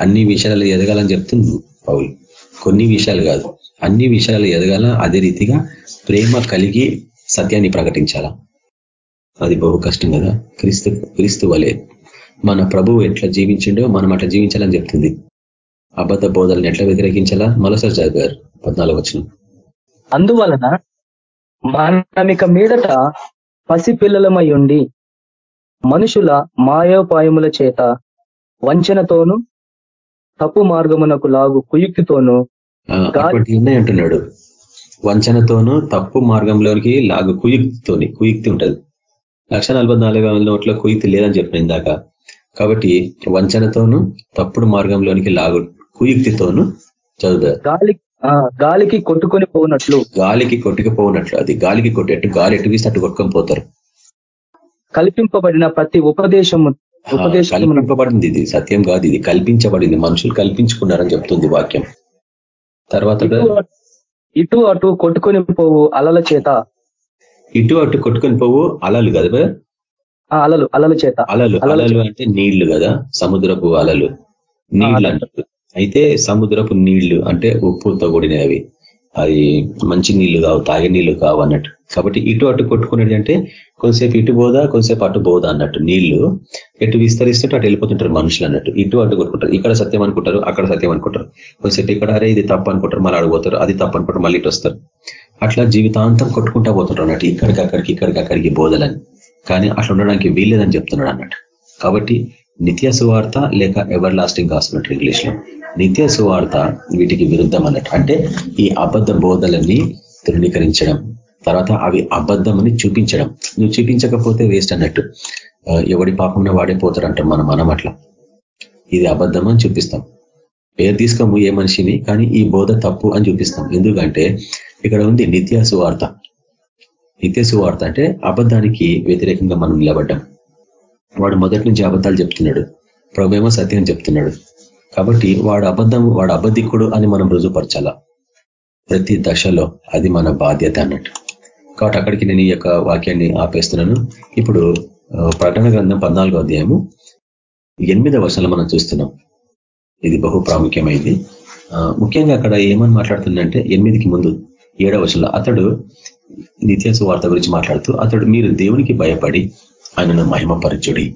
అన్ని విషయాలు ఎదగాలని చెప్తుంది పౌలు. కొన్ని విషయాలు కాదు. అన్ని విషయాలు ఎదగాల అదే రీతిగా ప్రేమ కలిగి సత్యాన్ని ప్రకటించాలా? అది బహు కష్టం కదా? క్రీస్తు క్రీస్తు వలె మన ప్రభువు ఎట్లా జీవించిండో మనం అట్లా జీవించాలని చెప్తుంది. అబద్ధ బోధలను ఎట్లా వ్యతిరేకించాలా? మరోసారి చదివారు పద్నాలుగు వచ్చిన అందువలన మనమిక మీదట పసిపిల్లలమై ఉండి మనుషుల మాయోపాయముల చేత వంచనతోనూ తప్పు మార్గమునకు లాగు కుయుక్తితోనూ అంటున్నాడు. వంచనతోనూ తప్పు మార్గంలోనికి లాగు కుయుక్తితోని కుయుక్తి ఉంటది. లక్ష నోట్ల కుయుక్తి లేదని చెప్పిన ఇందాక. కాబట్టి వంచనతోనూ తప్పుడు మార్గంలోనికి లాగు కుయుక్తితోనూ చదువుతారు. గాలి గాలికి కొట్టుకొని పోనట్లు గాలికి కొట్టుకుపోనట్లు అది గాలికి కొట్టేట్టు గాలి ఎటు వీస్తే అటు కొట్టుకొని పోతారు. కల్పింపబడిన ప్రతి ఉపదేశము కల్పింపబడింది ఇది. సత్యం కాదు ఇది. కల్పించబడింది. మనుషులు కల్పించుకున్నారని చెప్తుంది వాక్యం. తర్వాత ఇటు అటు కొట్టుకొని పోవు అలల చేత. ఇటు అటు కొట్టుకొని పోవు అలలు కదా అలలు అలల చేత. అలలు అలలు అంటే నీళ్ళు కదా సముద్రపు అలలు. నీళ్ళు అంటారు అయితే సముద్రపు నీళ్ళు అంటే ఉప్పుతో కూడినవి. అది మంచి నీళ్ళు కావు తాగే నీళ్ళు కావు అన్నట్టు. కాబట్టి ఇటు అటు కొట్టుకునేది అంటే కొంతసేపు ఇటు పోదా కొంతసేపు అటు పోదా అన్నట్టు నీళ్ళు ఎటు విస్తరిస్తుంటే అటు వెళ్ళిపోతుంటారు మనుషులు అన్నట్టు. ఇటు అటు కొట్టుకుంటారు. ఇక్కడ సత్యం అనుకుంటారు అక్కడ సత్యం అనుకుంటారు. కొంతసేపు ఇక్కడ అరే ఇది తప్పు అనుకుంటారు మళ్ళీ అడిగిపోతారు అది తప్పు అనుకుంటారు మళ్ళీ ఇటు వస్తారు. అట్లా జీవితాంతం కొట్టుకుంటా పోతుంటారు అన్నట్టు. ఇక్కడికి అక్కడికి ఇక్కడికి అక్కడికి బోధలని. కానీ అట్లా ఉండడానికి వీల్లేదని చెప్తున్నాడు అన్నట్టు. కాబట్టి నిత్య సువార్త లేక ఎవర్ లాస్టింగ్ కాస్తున్నట్టు ఇంగ్లీష్లో నిత్య సువార్త వీటికి విరుద్ధం అన్నట్టు అంటే ఈ అబద్ధ బోధలన్నీ తృణీకరించడం తర్వాత అవి అబద్ధమని చూపించడం. నువ్వు చూపించకపోతే వేస్ట్ అన్నట్టు. ఎవడి పాపంలో వాడే పోతారంటాం మనం మనం అట్లా. ఇది అబద్ధం అని చూపిస్తాం. పేరు తీసుకోము ఏ మనిషిని కానీ ఈ బోధ తప్పు అని చూపిస్తాం. ఎందుకంటే ఇక్కడ ఉంది నిత్య సువార్త నిత్య సువార్త అంటే అబద్ధానికి వ్యతిరేకంగా మనం నిలబడ్డాం. వాడు మొదటి నుంచి అబద్ధాలు చెప్తున్నాడు. ప్రభేమో సత్యం చెప్తున్నాడు. కాబట్టి వాడు అబద్ధం వాడు అబద్ధికుడు అని మనం రుజుపరచాల ప్రతి దశలో అది మన బాధ్యత అన్నట్టు. కాబట్టి అక్కడికి నేను ఈ యొక్క వాక్యాన్ని ఆపేస్తున్నాను. ఇప్పుడు ప్రకటన గ్రంథం పద్నాలుగో అధ్యాయము ఎనిమిదవ వర్షాలు మనం చూస్తున్నాం. ఇది బహు ప్రాముఖ్యమైంది ముఖ్యంగా అక్కడ ఏమని మాట్లాడుతుందంటే ఎనిమిదికి ముందు ఏడవ వర్షంలో అతడు నిత్య సువార్త గురించి మాట్లాడుతూ అతడు మీరు దేవునికి భయపడి ఆయనను మహిమపరచుడి.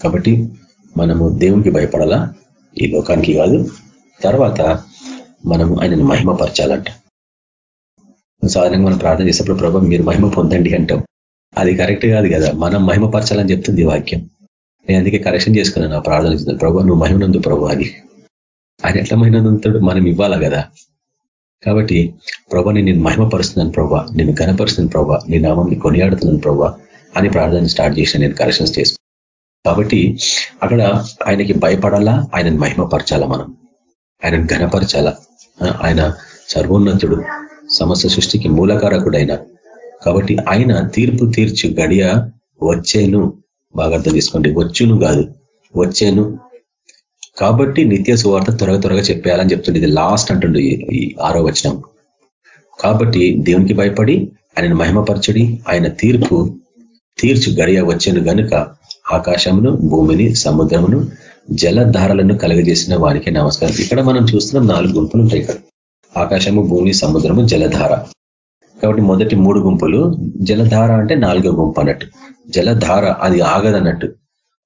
కాబట్టి మనము దేవునికి భయపడాలా? ఈ లోకానికి కాదు. తర్వాత మనము ఆయనను మహిమపరచాలంట. సాధారణంగా మనం ప్రార్థన చేసేప్పుడు ప్రభావ మీరు మహిమ పొందండి అంటాం. అది కరెక్ట్ కాదు కదా. మనం మహిమపరచాలని చెప్తుంది వాక్యం. నేను అందుకే కరెక్షన్ చేసుకున్నాను నా ప్రార్థన ప్రభావ నువ్వు మహిమనందు ప్రభు అని. ఆయన ఎట్లా మహిమనందుతాడు? మనం ఇవ్వాలా కదా. కాబట్టి ప్రభా నేను మహిమపరుస్తున్నాను ప్రభా. నేను ఘనపరుస్తున్నాను ప్రభా. నీ నామం కొనియాడుతున్నాను ప్రభా అని ప్రార్థన స్టార్ట్ చేసిన నేను కరెక్షన్స్ చేసుకున్నాను కాబట్టి అక్కడ ఆయనకి భయపడాలా? ఆయనను మహిమపరచాలా మనం? ఆయనను ఘనపరచాలా? ఆయన సర్వోన్నతుడు సమస్త సృష్టికి మూలకారకుడైన. కాబట్టి ఆయన తీర్పు తీర్చి గడియ వచ్చేను. బాగా అర్థం చేసుకోండి. వచ్చును కాదు వచ్చేను. కాబట్టి నిత్య సువార్త త్వరగా త్వరగా చెప్పేయాలని చెప్తుండే. ఇది లాస్ట్ అంటుండు ఈ ఆరో వచనం. కాబట్టి దేవునికి భయపడి ఆయనను మహిమపరచడి ఆయన తీర్పు తీర్చు గడియ వచ్చాను గనుక ఆకాశమును భూమిని సముద్రమును జలధారలను కలగజేసిన వారికి నమస్కారం. ఇక్కడ మనం చూస్తున్నాం నాలుగు గుంపులు ఉంటాయి ఇక్కడ. ఆకాశము భూమి సముద్రము జలధార. కాబట్టి మొదటి మూడు గుంపులు జలధార అంటే నాలుగో గుంపు అన్నట్టు. జలధార అది ఆగదన్నట్టు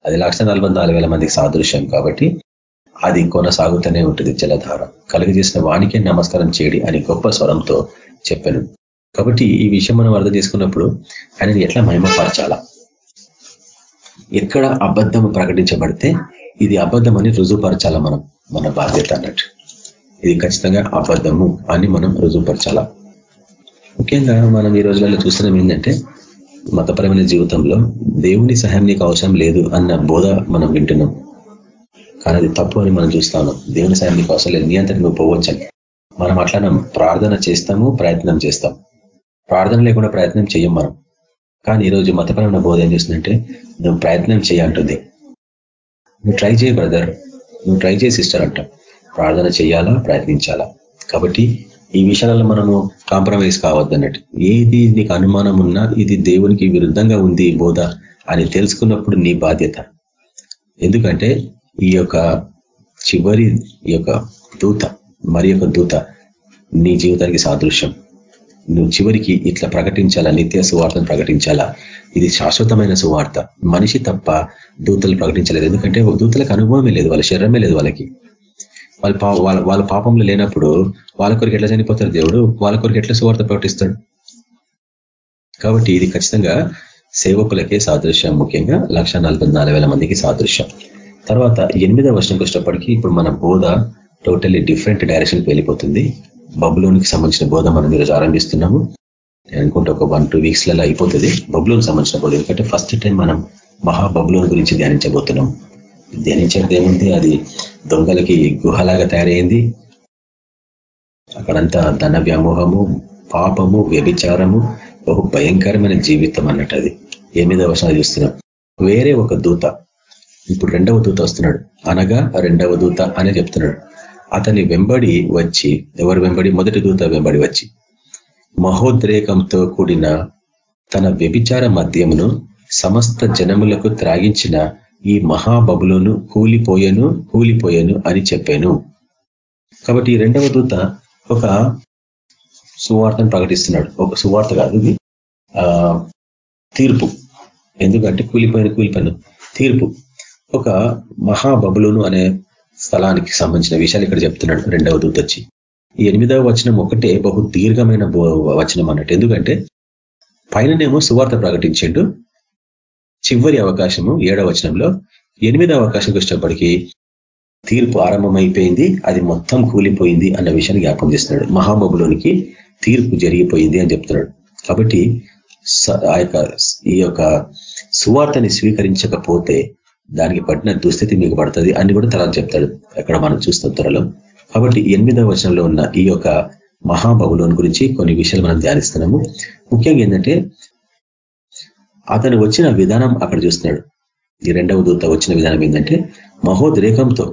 అది లక్ష మందికి సాదృశ్యం కాబట్టి అది కొనసాగుతూనే ఉంటుంది జలధార. కలుగజేసిన వానికే నమస్కారం చేయడి అని గొప్ప స్వరంతో చెప్పాను. కాబట్టి ఈ విషయం మనం అర్థం చేసుకున్నప్పుడు ఆయనని ఎట్లా మహిమపరచాలా? ఎక్కడ అబద్ధం ప్రకటించబడితే ఇది అబద్ధం అని రుజువుపరచాలా మనం? మన బాధ్యత అన్నట్టు. ఇది ఖచ్చితంగా అబద్ధము అని మనం రుజువుపరచాలా? ముఖ్యంగా మనం ఈ రోజులలో చూస్తున్నాం ఏంటంటే మతపరమైన జీవితంలో దేవుని సహాయం నీకు అవసరం లేదు అన్న బోధ మనం వింటున్నాం. కానీ అది తప్పు అని మనం చూస్తాను దేవుని సాయం నీకు అవసరం లేదు నీ అంతటి నువ్వు పోవచ్చని. మనం అట్లా ప్రార్థన చేస్తాము ప్రయత్నం చేస్తాం. ప్రార్థన లేకుండా ప్రయత్నం చేయం మనం. కానీ ఈరోజు మతపరమైన బోధ ఏం చేస్తుందంటే నువ్వు ప్రయత్నం చేయంటుంది నువ్వు ట్రై చేయ బ్రదర్. నువ్వు ట్రై చేయి సిస్టర్ అంట. ప్రార్థన చేయాలా ప్రయత్నించాలా? కాబట్టి ఈ విషయాలలో మనము కాంప్రమైజ్ కావద్దన్నట్టు ఏది నీకు అనుమానం ఉన్నా ఇది దేవునికి విరుద్ధంగా ఉంది బోధ అని తెలుసుకున్నప్పుడు నీ బాధ్యత. ఎందుకంటే ఈ యొక్క చివరి ఈ యొక్క దూత మరి యొక్క దూత నీ జీవితానికి సాదృశ్యం. నువ్వు చివరికి ఇట్లా ప్రకటించాలా? నిత్య సువార్తను ప్రకటించాలా? ఇది శాశ్వతమైన సువార్త. మనిషి తప్ప దూతలు ప్రకటించలేదు. ఎందుకంటే దూతలకు అనుభవమే లేదు. వాళ్ళ శరీరమే లేదు వాళ్ళకి. వాళ్ళ వాళ్ళ వాళ్ళ పాపంలో లేనప్పుడు వాళ్ళ కొరికి ఎట్లా చనిపోతారు దేవుడు? వాళ్ళ కొరికి ఎట్లా సువార్త ప్రకటిస్తాడు? కాబట్టి ఇది ఖచ్చితంగా సేవకులకే సాదృశ్యం ముఖ్యంగా లక్ష మందికి సాదృశ్యం. తర్వాత ఎనిమిదవ వర్షంకి వచ్చినప్పటికీ ఇప్పుడు మన బోధ టోటల్లీ డిఫరెంట్ డైరెక్షన్కి వెళ్ళిపోతుంది. బబులోనికి సంబంధించిన బోధ మనం ఈరోజు ఆరంభిస్తున్నాము. నేను అనుకుంటే ఒక వన్ టూ వీక్స్లలో అయిపోతుంది. బబులోనికి సంబంధించిన బోధ. ఎందుకంటే ఫస్ట్ టైం మనం మహా బబులోన్ గురించి ధ్యానించబోతున్నాం. ధ్యానించేది ఏముంది? అది దొంగలకి గుహలాగా తయారైంది. అక్కడంతా ధన వ్యామోహము పాపము వ్యభిచారము బహు భయంకరమైన జీవితం అన్నట్టు అది. ఏ మీద అవసరం చూస్తున్నాం. వేరే ఒక దూత. ఇప్పుడు రెండవ దూత వస్తున్నాడు. అనగా రెండవ దూత అనే చెప్తున్నాడు. అతని వెంబడి వచ్చి ఎవరు వెంబడి? మొదటి దూత వెంబడి వచ్చి. మహోద్రేకంతో కూడిన తన వ్యభిచార మద్యమును సమస్త జనములకు త్రాగించిన ఈ మహాబబులోను కూలిపోయను కూలిపోయను అని చెప్పాను. కాబట్టి ఈ రెండవ దూత ఒక సువార్తను ప్రకటిస్తున్నాడు. ఒక సువార్త కాదు ఇది. తీర్పు. ఎందుకంటే కూలిపోయిన కూలిపోయిన తీర్పు. ఒక మహాబబులోను అనే స్థలానికి సంబంధించిన విషయాలు ఇక్కడ చెప్తున్నాడు రెండవ దూత వచ్చి. ఈ ఎనిమిదవ వచనం ఒకటే బహు దీర్ఘమైన వచనం అన్నట్టు. ఎందుకంటే పైననేమో సువార్త ప్రకటించిండు. చివరి అవకాశము ఏడవ వచనంలో ఎనిమిదవ అవకాశం వచ్చేటప్పటికీ తీర్పు ఆరంభమైపోయింది అది మొత్తం కూలిపోయింది అన్న విషయాన్ని జ్ఞాపం చేస్తున్నాడు. మహాబబులోనికి తీర్పు జరిగిపోయింది అని చెప్తున్నాడు. కాబట్టి ఆ యొక్క ఈ యొక్క సువార్తని స్వీకరించకపోతే దానికి పట్టిన దుస్థితి మీకు పడుతుంది అని కూడా తర్వాత చెప్తాడు. అక్కడ మనం చూస్తాం త్వరలో. కాబట్టి ఎనిమిదవ వచనంలో ఉన్న ఈ యొక్క మహాబహులోని గురించి కొన్ని విషయాలు మనం ధ్యానిస్తున్నాము. ముఖ్యంగా ఏంటంటే అతను వచ్చిన విధానం అక్కడ చూస్తున్నాడు. ఈ రెండవ దూత వచ్చిన విధానం ఏంటంటే మహోద్రేకంతో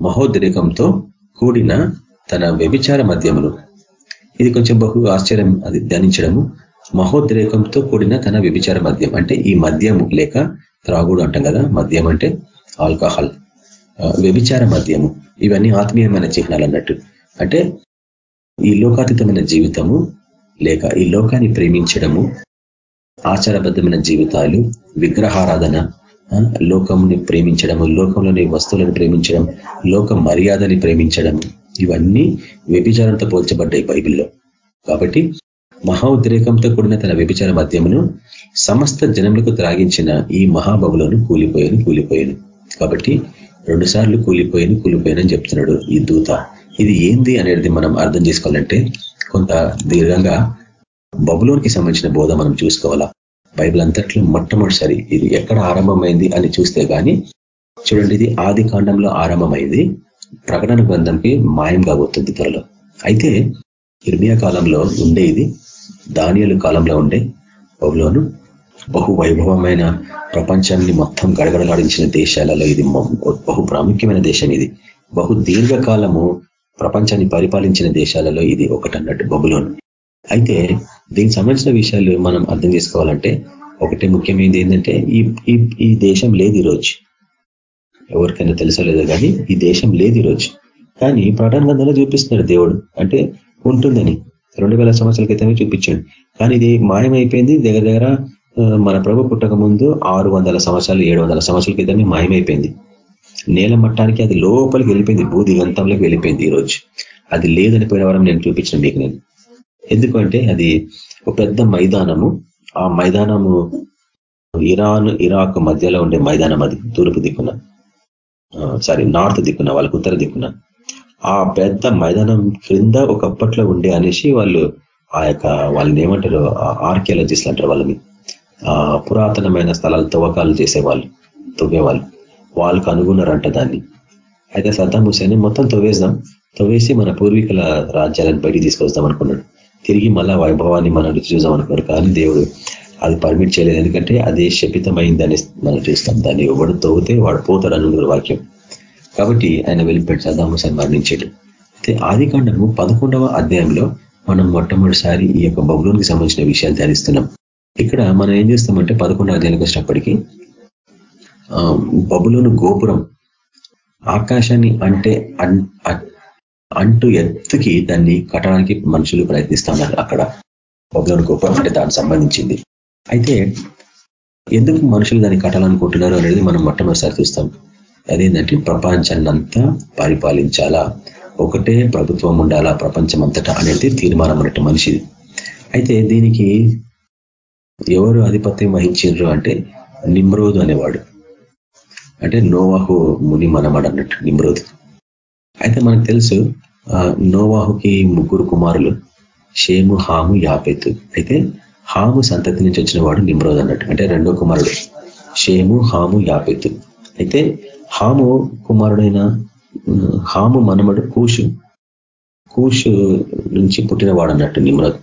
మహోద్రేకంతో కూడిన తన వ్యభిచార మధ్యమును ఇది కొంచెం బహు ఆశ్చర్యం అది ధ్యానించడము. మహోద్రేకంతో కూడిన తన వ్యభిచార మద్యం అంటే ఈ మద్యము లేక త్రాగుడు అంటాం కదా మద్యం అంటే ఆల్కహాల్. వ్యభిచార మద్యము. ఇవన్నీ ఆత్మీయమైన చిహ్నాలు అన్నట్టు. అంటే ఈ లోకాతీతమైన జీవితము లేక ఈ లోకాన్ని ప్రేమించడము ఆచారబద్ధమైన జీవితాలు విగ్రహారాధన లోకంని ప్రేమించడము లోకంలోని వస్తువులను ప్రేమించడం లోక మర్యాదని ప్రేమించడం ఇవన్నీ వ్యభిచారంతో పోల్చబడ్డాయి బైబిల్లో. కాబట్టి మహా ఉద్రేకంతో కూడిన తన వ్యభిచార మద్యమును సమస్త జనములకు త్రాగించిన ఈ మహాబబులను కూలిపోయాను కూలిపోయాను. కాబట్టి రెండు సార్లు కూలిపోయాను కూలిపోయానని చెప్తున్నాడు ఈ దూత. ఇది ఏంది అనేది మనం అర్థం చేసుకోవాలంటే కొంత దీర్ఘంగా బబులోనికి సంబంధించిన బోధ మనం చూసుకోవాలా? బైబిల్ అంతట్లో మొట్టమొదటిసారి ఇది ఎక్కడ ఆరంభమైంది అని చూస్తే కానీ చూడండి ఇది ఆది కాండంలో ఆరంభమైంది. ప్రకటన గ్రంథంకి మాయం కాబోతుంది త్వరలో. అయితే ఇర్మియా కాలంలో ఉండే ఇది దానియలు కాలంలో ఉండే బహులోను బహు వైభవమైన ప్రపంచాన్ని మొత్తం గడగడలాడించిన దేశాలలో ఇది బహు ప్రాముఖ్యమైన దేశం ఇది. బహు దీర్ఘకాలము ప్రపంచాన్ని పరిపాలించిన దేశాలలో ఇది ఒకటన్నట్టు బబులోను. అయితే దీనికి సంబంధించిన విషయాలు మనం అర్థం చేసుకోవాలంటే ఒకటే ముఖ్యమైనది ఏంటంటే ఈ ఈ దేశం లేదు ఈరోజు. ఎవరికైనా తెలుసలేదు కానీ ఈ దేశం లేదు ఈరోజు. కానీ ప్రకటన గ్రంథంలో చూపిస్తున్నాడు దేవుడు. అంటే ఉంటుందని. రెండు వేల సంవత్సరాల క్రితమే చూపించాడు. కానీ ఇది మాయమైపోయింది. దగ్గర దగ్గర మన ప్రభు పుట్టక ముందు ఆరు వందల సంవత్సరాలు ఏడు వందల సంవత్సరాల క్రితమే మాయమైపోయింది. నేల మట్టానికి అది లోపలికి వెళ్ళిపోయింది. భూదిగంతంలోకి వెళ్ళిపోయింది ఈరోజు అది లేదని పోయిన వారం నేను చూపించిన మీకు నేను. ఎందుకంటే అది ఒక పెద్ద మైదానము. ఆ మైదానము ఇరాన్ ఇరాక్ మధ్యలో ఉండే మైదానం అది. తూర్పు దిక్కున సారీ నార్త్ దిక్కున వాళ్ళకు ఉత్తర దిక్కున. ఆ పెద్ద మైదానం క్రింద ఒకప్పట్లో ఉండే అనేసి వాళ్ళు ఆ యొక్క వాళ్ళని ఏమంటారు? ఆర్కియాలజిస్ట్ అంటారు వాళ్ళని. పురాతనమైన స్థలాలు తవ్వకాలు చేసేవాళ్ళు తవ్వేవాళ్ళు. వాళ్ళకు అనుగుణారంట దాన్ని. అయితే సద్దాం హుసేన్ మొత్తం తవ్వేద్దాం తవ్వేసి మన పూర్వీకుల రాజ్యాలను బయటికి తీసుకొస్తాం అనుకున్నాడు. తిరిగి మళ్ళా వైభవాన్ని మనం రుచి చూద్దాం అనుకున్నాడు. కానీ దేవుడు అది పర్మిట్ చేయలేదు. ఎందుకంటే అది శపితమైందని మనం చూస్తాం. దాన్ని ఎవడు తవ్వుతే వాడు పోతాడు అనుకున్న వాక్యం. కాబట్టి ఆయన వెళ్ళిపెట్టి సద్దాం మరణించాడు అయితే ఆది కాండము పదకొండవ అధ్యాయంలో మనం మొట్టమొదటిసారి ఈ యొక్క బబులోనికి సంబంధించిన విషయాలు ధ్యానిస్తున్నాం. ఇక్కడ మనం ఏం చేస్తామంటే పదకొండవ అధ్యాయానికి వచ్చినప్పటికీ బబులోను గోపురం ఆకాశాన్ని అంటే అంటూ ఎత్తుకి దాన్ని కట్టడానికి మనుషులు ప్రయత్నిస్తున్నారు అక్కడ. బబులోను గోపురం అంటే దానికి సంబంధించింది. అయితే ఎందుకు మనుషులు దాన్ని కట్టాలనుకుంటున్నారు అనేది మనం మొట్టమొదటిసారి చూస్తాం. అదేంటంటే ప్రపంచాన్ని అంతా పరిపాలించాలా? ఒకటే ప్రభుత్వం ఉండాలా? ప్రపంచం అంతటా అనేది తీర్మానం అన్నట్టు మనిషిది. అయితే దీనికి ఎవరు ఆధిపత్యం వహించారు అంటే నిమ్రోదు అనేవాడు. అంటే నోవాహు ముని మనమాడు అన్నట్టు నిమ్రోదు. అయితే మనకు తెలుసు నోవాహుకి ముగ్గురు కుమారులు షేము హాము యాపెత్తు అయితే హాము సంతతి నుంచి వచ్చిన వాడు నిమ్రోద్ అన్నట్టు అంటే రెండో కుమారుడు షేము హాము యాపెత్తు అయితే హాము కుమారుడైన హాము మనమడు కూషు కూషు నుంచి పుట్టినవాడు అన్నట్టు నిమ్రోద్.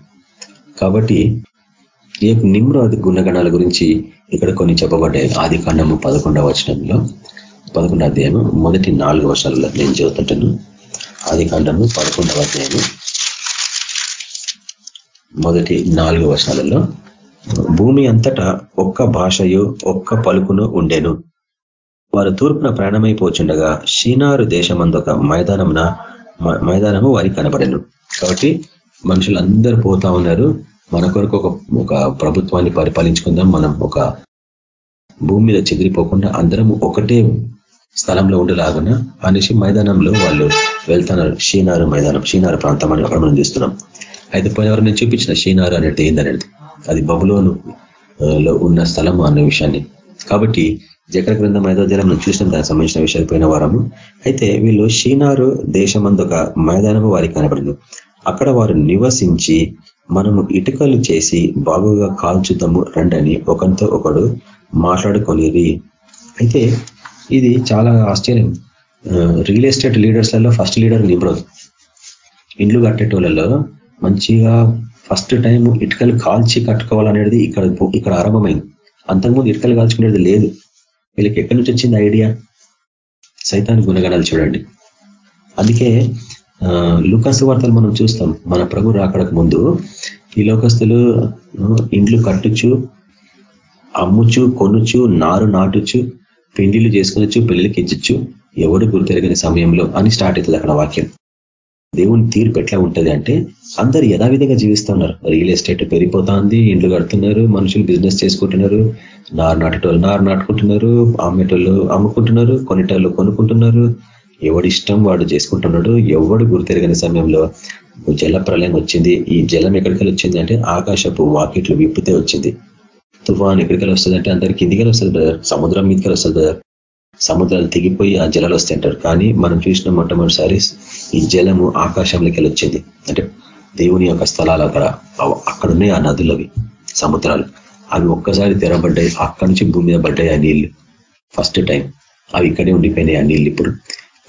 కాబట్టి ఈ యొక్క నిమ్రోద్ గుణగణాల గురించి ఇక్కడ కొన్ని చెప్పబడ్డాయి. ఆది కాండము పదకొండవ వచనంలో పదకొండవ అధ్యాయము మొదటి నాలుగు వర్షాలలో నేను చదువుతుంటాను ఆది కాండము పదకొండవ అధ్యాయము మొదటి నాలుగు వర్షాలలో భూమి అంతటా ఒక్క భాషయు ఒక్క పలుకును ఉండెను. వారు తూర్పున ప్రయాణమైపోచుండగా షీనారు దేశమందొక మైదానమున మైదానము వారికి కనబడను. కాబట్టి మనుషులందరూ పోతా ఉన్నారు. మన కొరకు ఒక ఒక ప్రభుత్వాన్ని పరిపాలించుకుందాం. మనం ఒక భూమి మీద చెదిరిపోకుండా అందరం ఒకటే స్థలంలో ఉండేలాగున అనేసి మైదానంలో వాళ్ళు వెళ్తున్నారు. షీనారు మైదానం షీనారు ప్రాంతం అని అక్కడ మనం చూస్తున్నాం. అయితే పోయినవరు నేను చూపించిన షీనారు అనేది ఏందనేది? అది బబులోను లో ఉన్న స్థలం అన్న విషయాన్ని. కాబట్టి జకర గ్రంథం ఐదో దినం నుంచి చూసిన దానికి సంబంధించిన విషయాలు పోయిన వారము. అయితే వీళ్ళు షీనారు ఒక మైదానము వారికి కనబడింది. అక్కడ వారు నివసించి మనము ఇటుకలు చేసి బాగుగా కాల్చుద్దాము రండని ఒకరితో ఒకడు మాట్లాడుకొనిరి. అయితే ఇది చాలా ఆశ్చర్యం. రియల్ ఎస్టేట్ లీడర్స్లలో ఫస్ట్ లీడర్ నిమ్రోజ్. ఇండ్లు కట్టేటోళ్ళలో మంచిగా ఫస్ట్ టైం ఇటుకలు కాల్చి కట్టుకోవాలనేది ఇక్కడ ఇక్కడ ఆరంభమైంది. అంతకుముందు ఇటుకలు కాల్చుకునేది లేదు. వీళ్ళకి ఎక్కడి నుంచి వచ్చింది ఐడియా? సైతాన్ గుణగణాలు చూడండి. అందుకే లుకాసు వార్తలు మనం చూస్తాం. మన ప్రభు రాకడకు ముందు ఈ లోకస్తులు ఇండ్లు కట్టుచు అమ్ముచు కొనుచు నారు నాటుచు పిండిలు చేసుకునొచ్చు పెళ్ళికి ఇచ్చచ్చు ఎవడు గుర్తెరగని సమయంలో అని స్టార్ట్ అవుతుంది అక్కడ వాక్యం. దేవుని తీర్పు ఎట్లా ఉంటుంది అంటే అందరు యథావిధంగా జీవిస్తున్నారు. రియల్ ఎస్టేట్ పెరిగిపోతుంది ఇండ్లు కడుతున్నారు మనుషులు బిజినెస్ చేసుకుంటున్నారు నారు నాటేటోళ్ళు నారు నాటుకుంటున్నారు అమ్మేటోళ్ళు అమ్ముకుంటున్నారు కొనేటోళ్ళు కొనుక్కుంటున్నారు. ఎవడి ఇష్టం వాడు చేసుకుంటున్నాడు ఎవడు గుర్తెరగని సమయంలో జల ప్రళయం వచ్చింది. ఈ జలం ఎక్కడికి వచ్చింది అంటే ఆకాశపు వాకిట్లు విప్పితే వచ్చింది. తుఫాన్ ఎక్కడికి వస్తుంది అంటే అందరికి కిందికి వస్తుంది బ్రదర్. సముద్రం మీదకి వస్తుంది బ్రదర్. సముద్రాలు తెగిపోయి ఆ జలాలు వస్తుంటారు కానీ మనం చూసిన మొట్టమొదటిసారి ఈ జలము ఆకాశంలోకి వెళ్ళొచ్చింది. అంటే దేవుని యొక్క స్థలాలు అక్కడ అక్కడ ఉన్నాయి ఆ నదులవి సముద్రాలు. అవి ఒక్కసారి తెరబడ్డాయి అక్కడి నుంచి భూమి మీద పడ్డాయి ఆ నీళ్ళు. ఫస్ట్ టైం అవి ఇక్కడే ఉండిపోయినాయి ఆ నీళ్ళు ఇప్పుడు.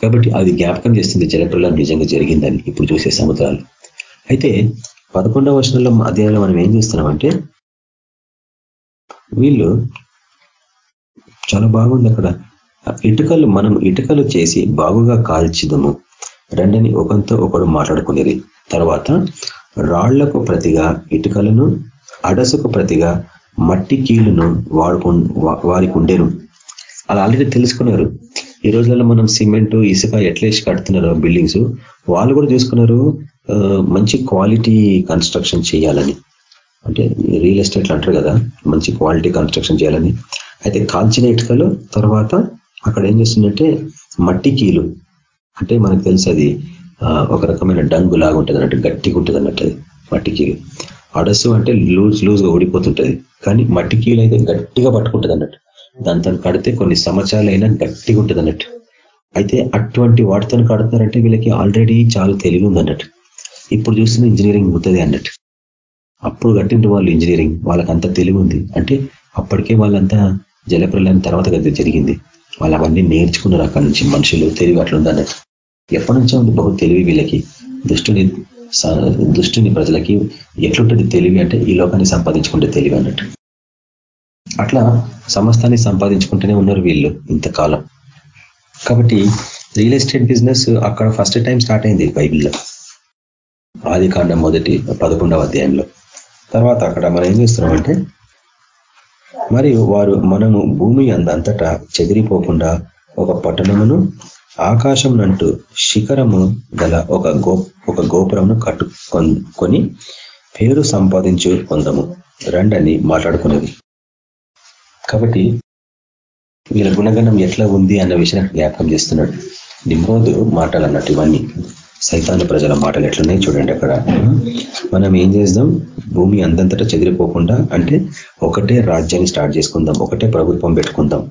కాబట్టి అది జ్ఞాపకం చేస్తుంది జలప్రలం నిజంగా జరిగిందని ఇప్పుడు చూసే సముద్రాలు. అయితే పదకొండవ వర్షంలో అధ్యాయంలో మనం ఏం చూస్తున్నామంటే వీళ్ళు చాలా బాగుంది అక్కడ. ఇటుకలు మనం ఇటుకలు చేసి బాగుగా కాల్చిదము. రెండని ఒకంతో ఒకడు మాట్లాడుకునేది. తర్వాత రాళ్ళకు ప్రతిగా ఇటుకలను అడసుకు ప్రతిగా మట్టి కీలును వాడుకు వారికి ఉండేను అలా ఆల్రెడీ తెలుసుకున్నారు. ఈ రోజులలో మనం సిమెంట్ ఇసుక ఎట్లేసి కడుతున్నారో బిల్డింగ్స్ వాళ్ళు కూడా చూసుకున్నారు మంచి క్వాలిటీ కన్స్ట్రక్షన్ చేయాలని. అంటే రియల్ ఎస్టేట్లు అంటారు కదా మంచి క్వాలిటీ కన్స్ట్రక్షన్ చేయాలని. అయితే కాల్చిన ఇటుకలు తర్వాత అక్కడ ఏం చేస్తుందంటే మట్టి కీలు అంటే మనకు తెలుసు అది ఒక రకమైన డంగు లాగా ఉంటుంది అన్నట్టు గట్టిగా ఉంటుంది అన్నట్టు అది మట్టి కీలు. అడసు అంటే లూజ్ లూజ్గా ఓడిపోతుంటుంది కానీ మట్టి కీలు అయితే గట్టిగా పట్టుకుంటుంది అన్నట్టు. దాంతో కడితే కొన్ని సంవత్సరాలైనా గట్టిగా ఉంటుంది అన్నట్టు. అయితే అటువంటి వాటితో కడుతున్నారంటే వీళ్ళకి ఆల్రెడీ చాలా తెలివి ఉంది అన్నట్టు. ఇప్పుడు చూస్తున్న ఇంజనీరింగ్ ఉంటుంది అన్నట్టు. అప్పుడు కట్టింటి వాళ్ళు ఇంజనీరింగ్ వాళ్ళకి అంత తెలివి ఉంది. అంటే అప్పటికే వాళ్ళంతా జలప్రలయం తర్వాత జరిగింది. వాళ్ళు అవన్నీ నేర్చుకున్నారు అక్కడి నుంచి మనుషులు తెలివి అట్లుందన్నట్టు ఎప్పటి నుంచో ఉంది బహు తెలివి వీళ్ళకి. దుష్టుని దుష్టుని ప్రజలకి ఎట్లుంటుంది తెలివి అంటే ఈ లోకాన్ని సంపాదించుకుంటే తెలివి అన్నట్టు. అట్లా సమస్తాన్ని సంపాదించుకుంటూనే ఉన్నారు వీళ్ళు ఇంతకాలం. కాబట్టి రియల్ ఎస్టేట్ బిజినెస్ అక్కడ ఫస్ట్ టైం స్టార్ట్ అయింది బైబిల్లో. ఆది కాండం మొదటి పదకొండవ అధ్యాయంలో. తర్వాత అక్కడ మనం ఏం చేస్తున్నామంటే మరియు వారు మనము భూమి అందంతటా చెదిరిపోకుండా ఒక పట్టణమును ఆకాశం నంటూ శిఖరము గల ఒక గో ఒక గోపురంను కట్టుకొని పేరు సంపాదించు కొందము. రండని మాట్లాడుకునేది. కాబట్టి వీళ్ళ గుణగణం ఎట్లా ఉంది అన్న విషయాన్ని జ్ఞాపకం చేస్తున్నాడు. నిమ్రోదు మాటలు అన్నట్టు ఇవన్నీ. సైతాన ప్రజల మాటలు ఎట్లున్నాయి చూడండి అక్కడ. మనం ఏం చేద్దాం? భూమి అందంతటా చెదిరిపోకుండా అంటే ఒకటే రాజ్యాన్ని స్టార్ట్ చేసుకుందాం. ఒకటే ప్రభుత్వం పెట్టుకుందాం.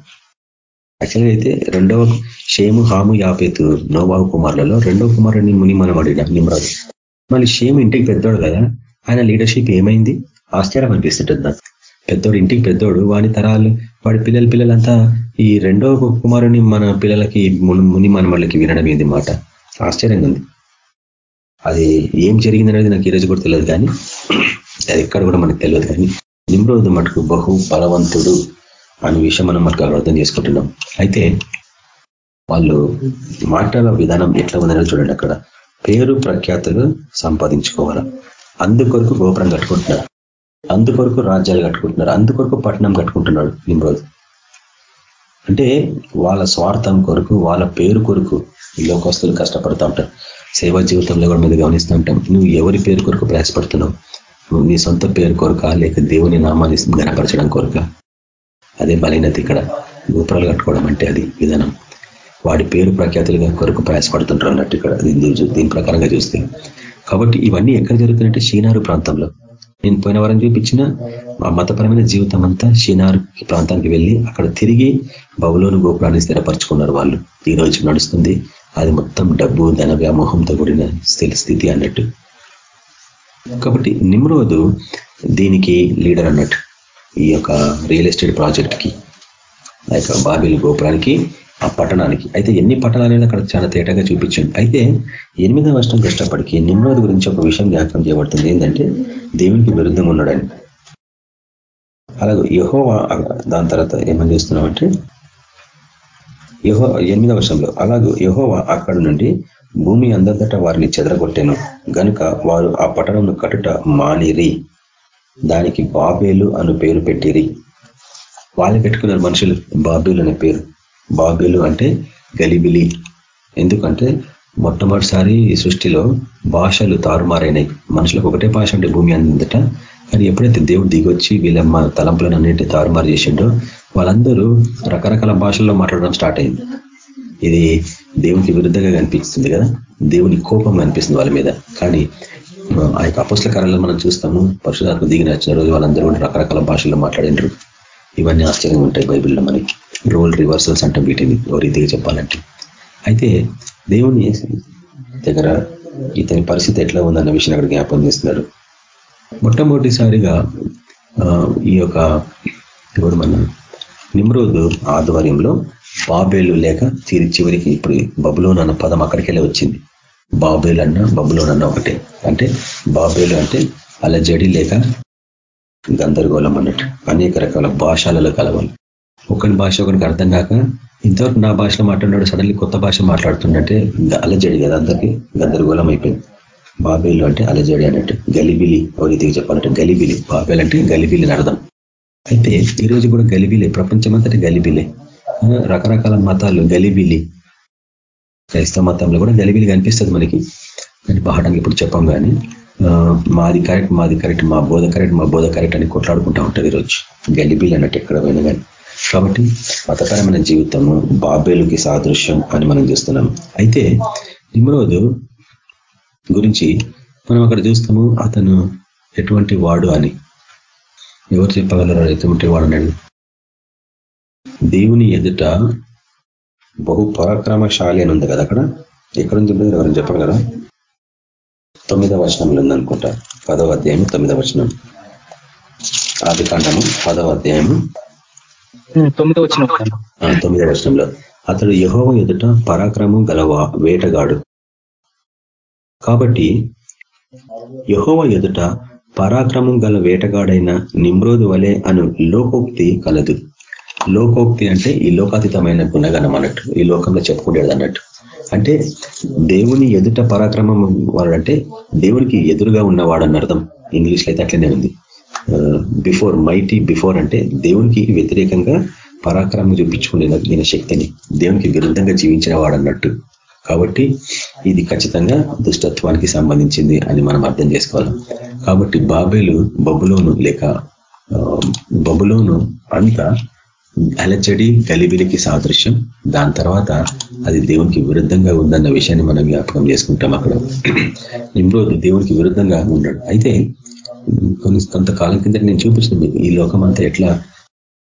యాక్చువల్గా అయితే రెండవ షేము హాము యాపేతు నోబాబు కుమారులలో రెండవ కుమారుని ముని మనం అడిగినాం నిమ్రాజు. మళ్ళీ షేము ఇంటికి పెద్దోడు కదా ఆయన లీడర్షిప్ ఏమైంది? ఆశ్చర్యం అనిపిస్తుంటుంది నాకు. పెద్దోడు ఇంటికి పెద్దోడు వాడి తరాలు వాడి పిల్లల పిల్లలంతా ఈ రెండో కుమారుని మన పిల్లలకి ముని మనమళ్ళకి వినడం ఏంది మాట? ఆశ్చర్యంగా ఉంది. అది ఏం జరిగిందనేది నాకు ఈరోజు కూడా తెలియదు కానీ అది ఎక్కడ కూడా మనకు తెలియదు కానీ నిమ్రోజు మటుకు బహు బలవంతుడు. అనే విషయం మనం మనకు అర్థం చేసుకుంటున్నాం. అయితే వాళ్ళు మాట్లాడే విధానం ఎట్లా ఉందనేది చూడండి అక్కడ. పేరు ప్రఖ్యాతులు సంపాదించుకోవాలి. అందుకొరకు గోపురం కట్టుకుంటున్నారు. అందుకొరకు రాజ్యాలు కట్టుకుంటున్నారు. అందుకొరకు పట్టణం కట్టుకుంటున్నాడు నిమ్రోజు అంటే వాళ్ళ స్వార్థం కొరకు వాళ్ళ పేరు కొరకు లోకస్తులు కష్టపడుతూ ఉంటారు. సేవా జీవితంలో కూడా మీద గమనిస్తూ ఉంటాం. నువ్వు ఎవరి పేరు కొరకు ప్రయాసపడుతున్నావు? నీ సొంత పేరు కొరక లేక దేవుని నామాన్ని గనపరచడం కొరక? అదే బలహీనత ఇక్కడ. గోపురాలు కట్టుకోవడం అంటే అది విధానం. వాడి పేరు ప్రఖ్యాతులుగా కొరకు ప్రయాసపడుతుంటారు అన్నట్టు ఇక్కడ. దీని ప్రకారంగా చూస్తే. కాబట్టి ఇవన్నీ ఎక్కడ జరుగుతున్నాయంటే షీనారు ప్రాంతంలో. నేను పోయిన వారం చూపించిన మతపరమైన జీవితం అంతా షీనారు ప్రాంతానికి వెళ్ళి అక్కడ తిరిగి బహులోను గోపురాన్ని స్థిరపరచుకున్నారు వాళ్ళు. ఈ రోజు నడుస్తుంది. అది మొత్తం డబ్బు ధన వ్యామోహంతో కూడిన స్థితి అన్నట్టు. కాబట్టి నిమ్రోదు దీనికి లీడర్ అన్నట్టు. ఈ యొక్క రియల్ ఎస్టేట్ ప్రాజెక్ట్కి ఆ యొక్క బాబిల్ గోపురానికి ఆ పట్టణానికి. అయితే ఎన్ని పట్టణాలు అక్కడ చాలా తేటగా చూపించండి. అయితే ఎనిమిదవ వర్షం కష్టపడికి నిమ్రోది గురించి ఒక విషయం జ్ఞాపకం చేయబడుతుంది. ఏంటంటే దేవునికి విరుద్ధంగా ఉన్నాడని అలాగే యహోవా దాని తర్వాత ఏమని చేస్తున్నామంటే యహో ఎనిమిదవ వర్షంలో అలాగే యహోవా అక్కడ నుండి భూమి అందరిదట వారిని చెదరగొట్టాను. గనుక వారు ఆ పట్టణంను కట్టుట మానిరి. దానికి బాబేలు అను పేరు పెట్టిరి. వాళ్ళు పెట్టుకున్నారు మనుషులు. బాబేలు అనే పేరు. బాబేలు అంటే గలిబిలి. ఎందుకంటే మొట్టమొదటిసారి సృష్టిలో భాషలు తారుమారైనాయి. మనుషులకు ఒకటే భాష ఉంటే భూమి అందట కానీ ఎప్పుడైతే దేవుడు దిగొచ్చి వీళ్ళ తలంపులను అన్నింటి తారుమారు చేసిండో వాళ్ళందరూ రకరకాల భాషల్లో మాట్లాడడం స్టార్ట్ అయింది. ఇది దేవునికి విరుద్ధంగా కనిపిస్తుంది కదా. దేవుని కోపం కనిపిస్తుంది వాళ్ళ మీద. కానీ ఆ యొక్క అపస్ల కాలంలో మనం చూస్తాము. పరశురాత్మ దిగిన వచ్చిన రోజు వాళ్ళందరూ కూడా రకరకాల భాషల్లో మాట్లాడినరు. ఇవన్నీ ఆశ్చర్యంగా ఉంటాయి బైబిల్లో మనకి. రోల్ రివర్సల్స్ అంటాం వీటిని ఓ రీతిగా చెప్పాలంటే. అయితే దేవుని దగ్గర ఇతని పరిస్థితి ఎట్లా ఉందన్న విషయం అక్కడ జ్ఞాపం చేస్తున్నాడు మొట్టమొదటిసారిగా ఈ యొక్క ఎవరు మన నిమ్రోదు ఆధ్వర్యంలో బాబేలు లేక తీరి చివరికి ఇప్పుడు బబులోన్ అన్న పదం అక్కడికెళ్ళి వచ్చింది. బాబేలు అన్న బబులోన్ అన్న ఒకటే. అంటే బాబేలు అంటే అలజడి లేక గందరగోళం అన్నట్టు. అనేక రకాల భాషలలో కలవాలి. ఒకరి భాష ఒకరికి అర్థం కాక ఇంతవరకు నా భాషలో మాట్లాడినాడు సడన్లీ కొత్త భాష మాట్లాడుతుందంటే అలజడి కదా అందరికీ గందరగోళం అయిపోయింది. బాబేలు అంటే అలజడి అన్నట్టు. గలిబిలి ఓ రీతికి చెప్పాలంటే గలిబిలి. బాబేలు అంటే గలిబిలి అర్థం. అయితే ఈరోజు కూడా గలిబిలే. ప్రపంచమంతటి గలిబిలే. రకరకాల మతాలు గలిబిలి. క్రైస్తవ మతంలో కూడా గలిబిలి కనిపిస్తుంది మనకి. కానీ పాడడానికి ఇప్పుడు చెప్పాం కానీ మాది కరెక్ట్ మాది కరెక్ట్ మా బోధ కరెక్ట్ మా బోధ కరెక్ట్ అని కొట్లాడుకుంటా ఉంటుంది ఈరోజు. గలిబిల్ అన్నట్టు ఎక్కడ పోయినా కానీ. కాబట్టి మతపరమైన జీవితము బాబేలుకి సాదృశ్యం అని మనం చూస్తున్నాం. అయితే నిమ్రోజు గురించి మనం అక్కడ చూస్తాము అతను ఎటువంటి వాడు అని. ఎవరు చెప్పగలరు? ఎటువంటి వాడు అని దేవుని ఎదుట బహు పరాక్రమశాలి అని ఉంది కదా అక్కడ? ఎక్కడుంది ఎవరైనా చెప్పగలరా తొమ్మిదవ వచనంలో ఉందనుకుంటా పదవ అధ్యాయం తొమ్మిదవ వచనం. ఆది కాండము పదవ అధ్యాయము. తొమ్మిదవ వచ్చిన తొమ్మిదవ వచనంలో. అతడు యహోవ ఎదుట పరాక్రమం గల వేటగాడు. కాబట్టి యహోవ ఎదుట పరాక్రమం గల వేటగాడైన నిమ్రోదు వలె అను లోకోక్తి కలదు. లోకోక్తి అంటే ఈ లోకాతీతమైన గుణగణం అన్నట్టు ఈ లోకంలో చెప్పుకునేది అన్నట్టు. అంటే దేవుని ఎదుట పరాక్రమం వాడంటే దేవునికి ఎదురుగా ఉన్నవాడని అర్థం. ఇంగ్లీష్లో అయితే అట్లనే ఉంది. బిఫోర్ మైటీ బిఫోర్ అంటే దేవునికి వ్యతిరేకంగా పరాక్రమం చూపించుకునే నేను శక్తిని దేవునికి విరుద్ధంగా జీవించిన వాడన్నట్టు కాబట్టి ఇది ఖచ్చితంగా దుష్టత్వానికి సంబంధించింది అని మనం అర్థం చేసుకోవాలి. కాబట్టి బాబేలు బబులోను లేక బబులోను అంతా అలజడి గలిబిలికి సాదృశ్యం. దాని తర్వాత అది దేవునికి విరుద్ధంగా ఉందన్న విషయాన్ని మనం జ్ఞాపకం చేసుకుంటాం అక్కడ. నిమ్రోజు దేవునికి విరుద్ధంగా ఉన్నాడు. అయితే కొన్ని కొంతకాలం కింద నేను చూపించిన మీకు ఈ లోకం అంతా ఎట్లా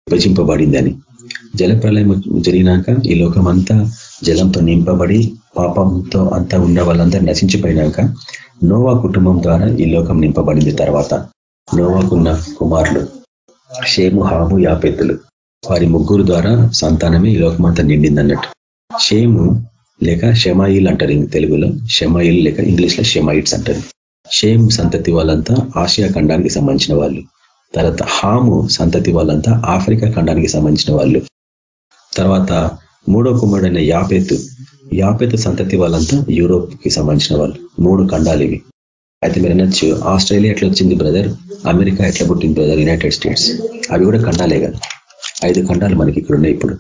విభజింపబడిందని. జలప్రలయం జరిగినాక ఈ లోకం అంతా జలంతో నింపబడి పాపంతో అంతా ఉన్న వాళ్ళందరూ నశించిపోయినాక నోవా కుటుంబం ద్వారా ఈ లోకం నింపబడింది. తర్వాత నోవాకున్న కుమారులు షేము హాము యాపెత్తులు వారి ముగ్గురు ద్వారా సంతానమే ఈ లోకమంతా నిండింది అన్నట్టు షేము లేక షెమాయిల్ అంటారు తెలుగులో. షెమాయిల్ లేక ఇంగ్లీష్లో షెమాయిట్స్ అంటారు. షేమ్ సంతతి వాళ్ళంతా ఆసియా ఖండానికి సంబంధించిన వాళ్ళు. తర్వాత హాము సంతతి వాళ్ళంతా ఆఫ్రికా ఖండానికి సంబంధించిన వాళ్ళు. తర్వాత మూడో కుమారుడైన యాపేతు. యాపేతు సంతతి వాళ్ళంతా యూరోప్కి సంబంధించిన వాళ్ళు. మూడు ఖండాలు ఇవి. అయితే మీరు అనొచ్చు ఆస్ట్రేలియా ఎట్లా వచ్చింది బ్రదర్? అమెరికా ఎట్లా పుట్టింది బ్రదర్? United states. అవి కూడా ఖండాలే కదా. ఐదు ఖండాలు మనకి ఇక్కడ ఉన్నాయి ఇప్పుడు.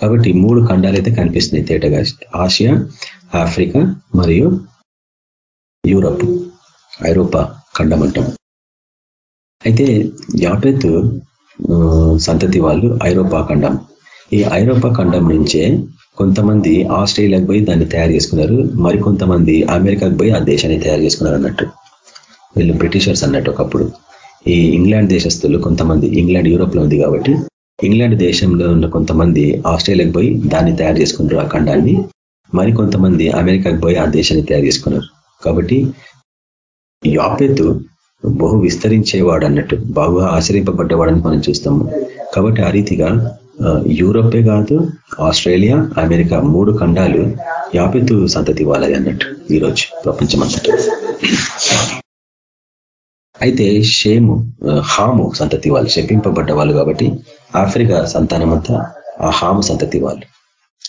కాబట్టి మూడు ఖండాలు అయితే కనిపిస్తున్నాయి తేటగా. ఆసియా ఆఫ్రికా మరియు యూరప్. ఐరోపా ఖండం అంటాం. అయితే యాపెత్ సంతతి వాళ్ళు ఐరోపా ఖండం. ఈ ఐరోపా ఖండం నుంచే కొంతమంది ఆస్ట్రేలియాకి పోయి దాన్ని తయారు చేసుకున్నారు. మరికొంతమంది అమెరికాకు పోయి ఆ దేశాన్ని తయారు చేసుకున్నారు అన్నట్టు. వీళ్ళు బ్రిటిషర్స్ అన్నట్టు ఒకప్పుడు. ఈ ఇంగ్లాండ్ దేశస్తులు కొంతమంది ఇంగ్లాండ్ యూరోప్లో ఉంది కాబట్టి ఇంగ్లాండ్ దేశంలో ఉన్న కొంతమంది ఆస్ట్రేలియాకి పోయి దాన్ని తయారు చేసుకుంటారు ఆ ఖండాన్ని. మరి కొంతమంది అమెరికాకి పోయి ఆ దేశాన్ని తయారు చేసుకున్నారు. కాబట్టి యాపెతు బహు విస్తరించేవాడు అన్నట్టు బాగా ఆశ్రయింపబడ్డవాడని మనం చూస్తాము. కాబట్టి ఆ రీతిగా యూరోపే కాదు ఆస్ట్రేలియా అమెరికా మూడు ఖండాలు యాపెతు సంతతి వాళ్ళది అన్నట్టు ఈరోజు ప్రపంచమంతట. అయితే షేము హాము సంతతి వాళ్ళు శపింపబడ్డ వాళ్ళు కాబట్టి ఆఫ్రికా సంతానం అంతా ఆ హాము సంతతి వాళ్ళు.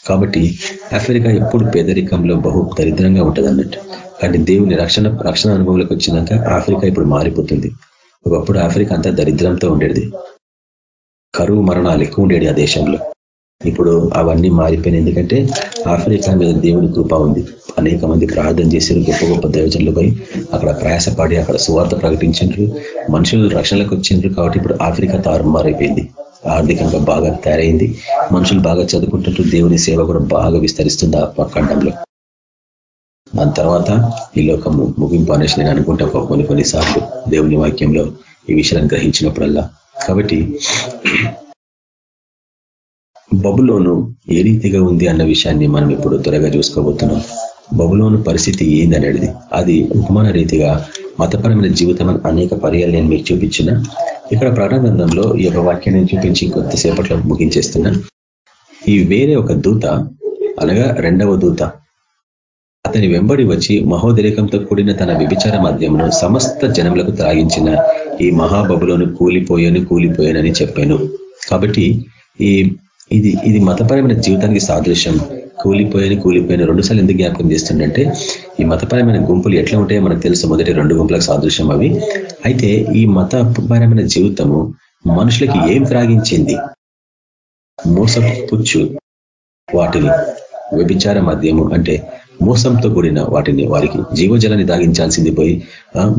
కాబట్టి ఆఫ్రికా ఎప్పుడు పేదరికంలో బహు దరిద్రంగా ఉంటుంది అన్నట్టు కానీ దేవుని రక్షణ రక్షణ అనుభవంలోకి వచ్చినాక ఆఫ్రికా ఇప్పుడు మారిపోతుంది. ఒకప్పుడు ఆఫ్రికా అంతా దరిద్రంతో ఉండేది. కరువు మరణాలు ఎక్కువ ఉండేది ఆ దేశంలో. ఇప్పుడు అవన్నీ మారిపోయినాయి. ఎందుకంటే ఆఫ్రికా మీద దేవుడి కృప ఉంది. అనేక మంది ప్రార్థన చేశారు. గొప్ప గొప్ప దైవజనులు పోయి అక్కడ ప్రయాసపడి అక్కడ సువార్త ప్రకటించారు మనుషులు రక్షణలకు వచ్చిండ్రు కాబట్టి ఇప్పుడు ఆఫ్రికా తారుమారైపోయింది. ఆర్థికంగా బాగా తయారైంది. మనుషులు బాగా చదువుకుంటుంటూ దేవుని సేవ కూడా బాగా విస్తరిస్తుంది ఆ ఖండంలో దాని తర్వాత ఈ లోకము ముగింపు అనేసి నేను అనుకుంటా కొన్ని కొన్నిసార్లు దేవుని వాక్యంలో ఈ విషయాన్ని గ్రహించినప్పుడల్లా. కాబట్టి బబులోను ఏ రీతిగా ఉంది అన్న విషయాన్ని మనం ఇప్పుడు త్వరగా చూసుకోబోతున్నాం. బబులోను పరిస్థితి ఏందనేది. అది ఉపమాన రీతిగా మతపరమైన జీవితం అనేక పర్యాలు నేను మీకు చూపించిన. ఇక్కడ ప్రారంభంలో ఈ యొక్క వాక్యాన్ని చూపించి కొద్దిసేపట్లో ముగించేస్తున్నాను. ఈ వేరే ఒక దూత అనగా రెండవ దూత అతని వెంబడి వచ్చి మహోదరికంతో కూడిన తన విభిచార మద్యమును సమస్త జనములకు త్రాగించిన ఈ మహాబబులోను కూలిపోయాను కూలిపోయానని చెప్పాను. కాబట్టి ఈ ఇది ఇది మతపరమైన జీవితానికి సాదృశ్యం. కూలిపోయాను కూలిపోయిన రెండు సార్లు ఎందుకు జ్ఞాపకం చేస్తుండంటే ఈ మతపరమైన గుంపులు ఎట్లా ఉంటాయో మనకు తెలుసు. మొదటి రెండు గుంపులకు సాదృశ్యం అవి. అయితే ఈ మతపరమైన జీవితము మనుషులకి ఏం త్రాగించింది? మోసపుచ్చు వాటిని వ్యభిచార మద్యము అంటే మోసంతో కూడిన వాటిని వారికి జీవజలాన్ని దాగించాల్సింది పోయి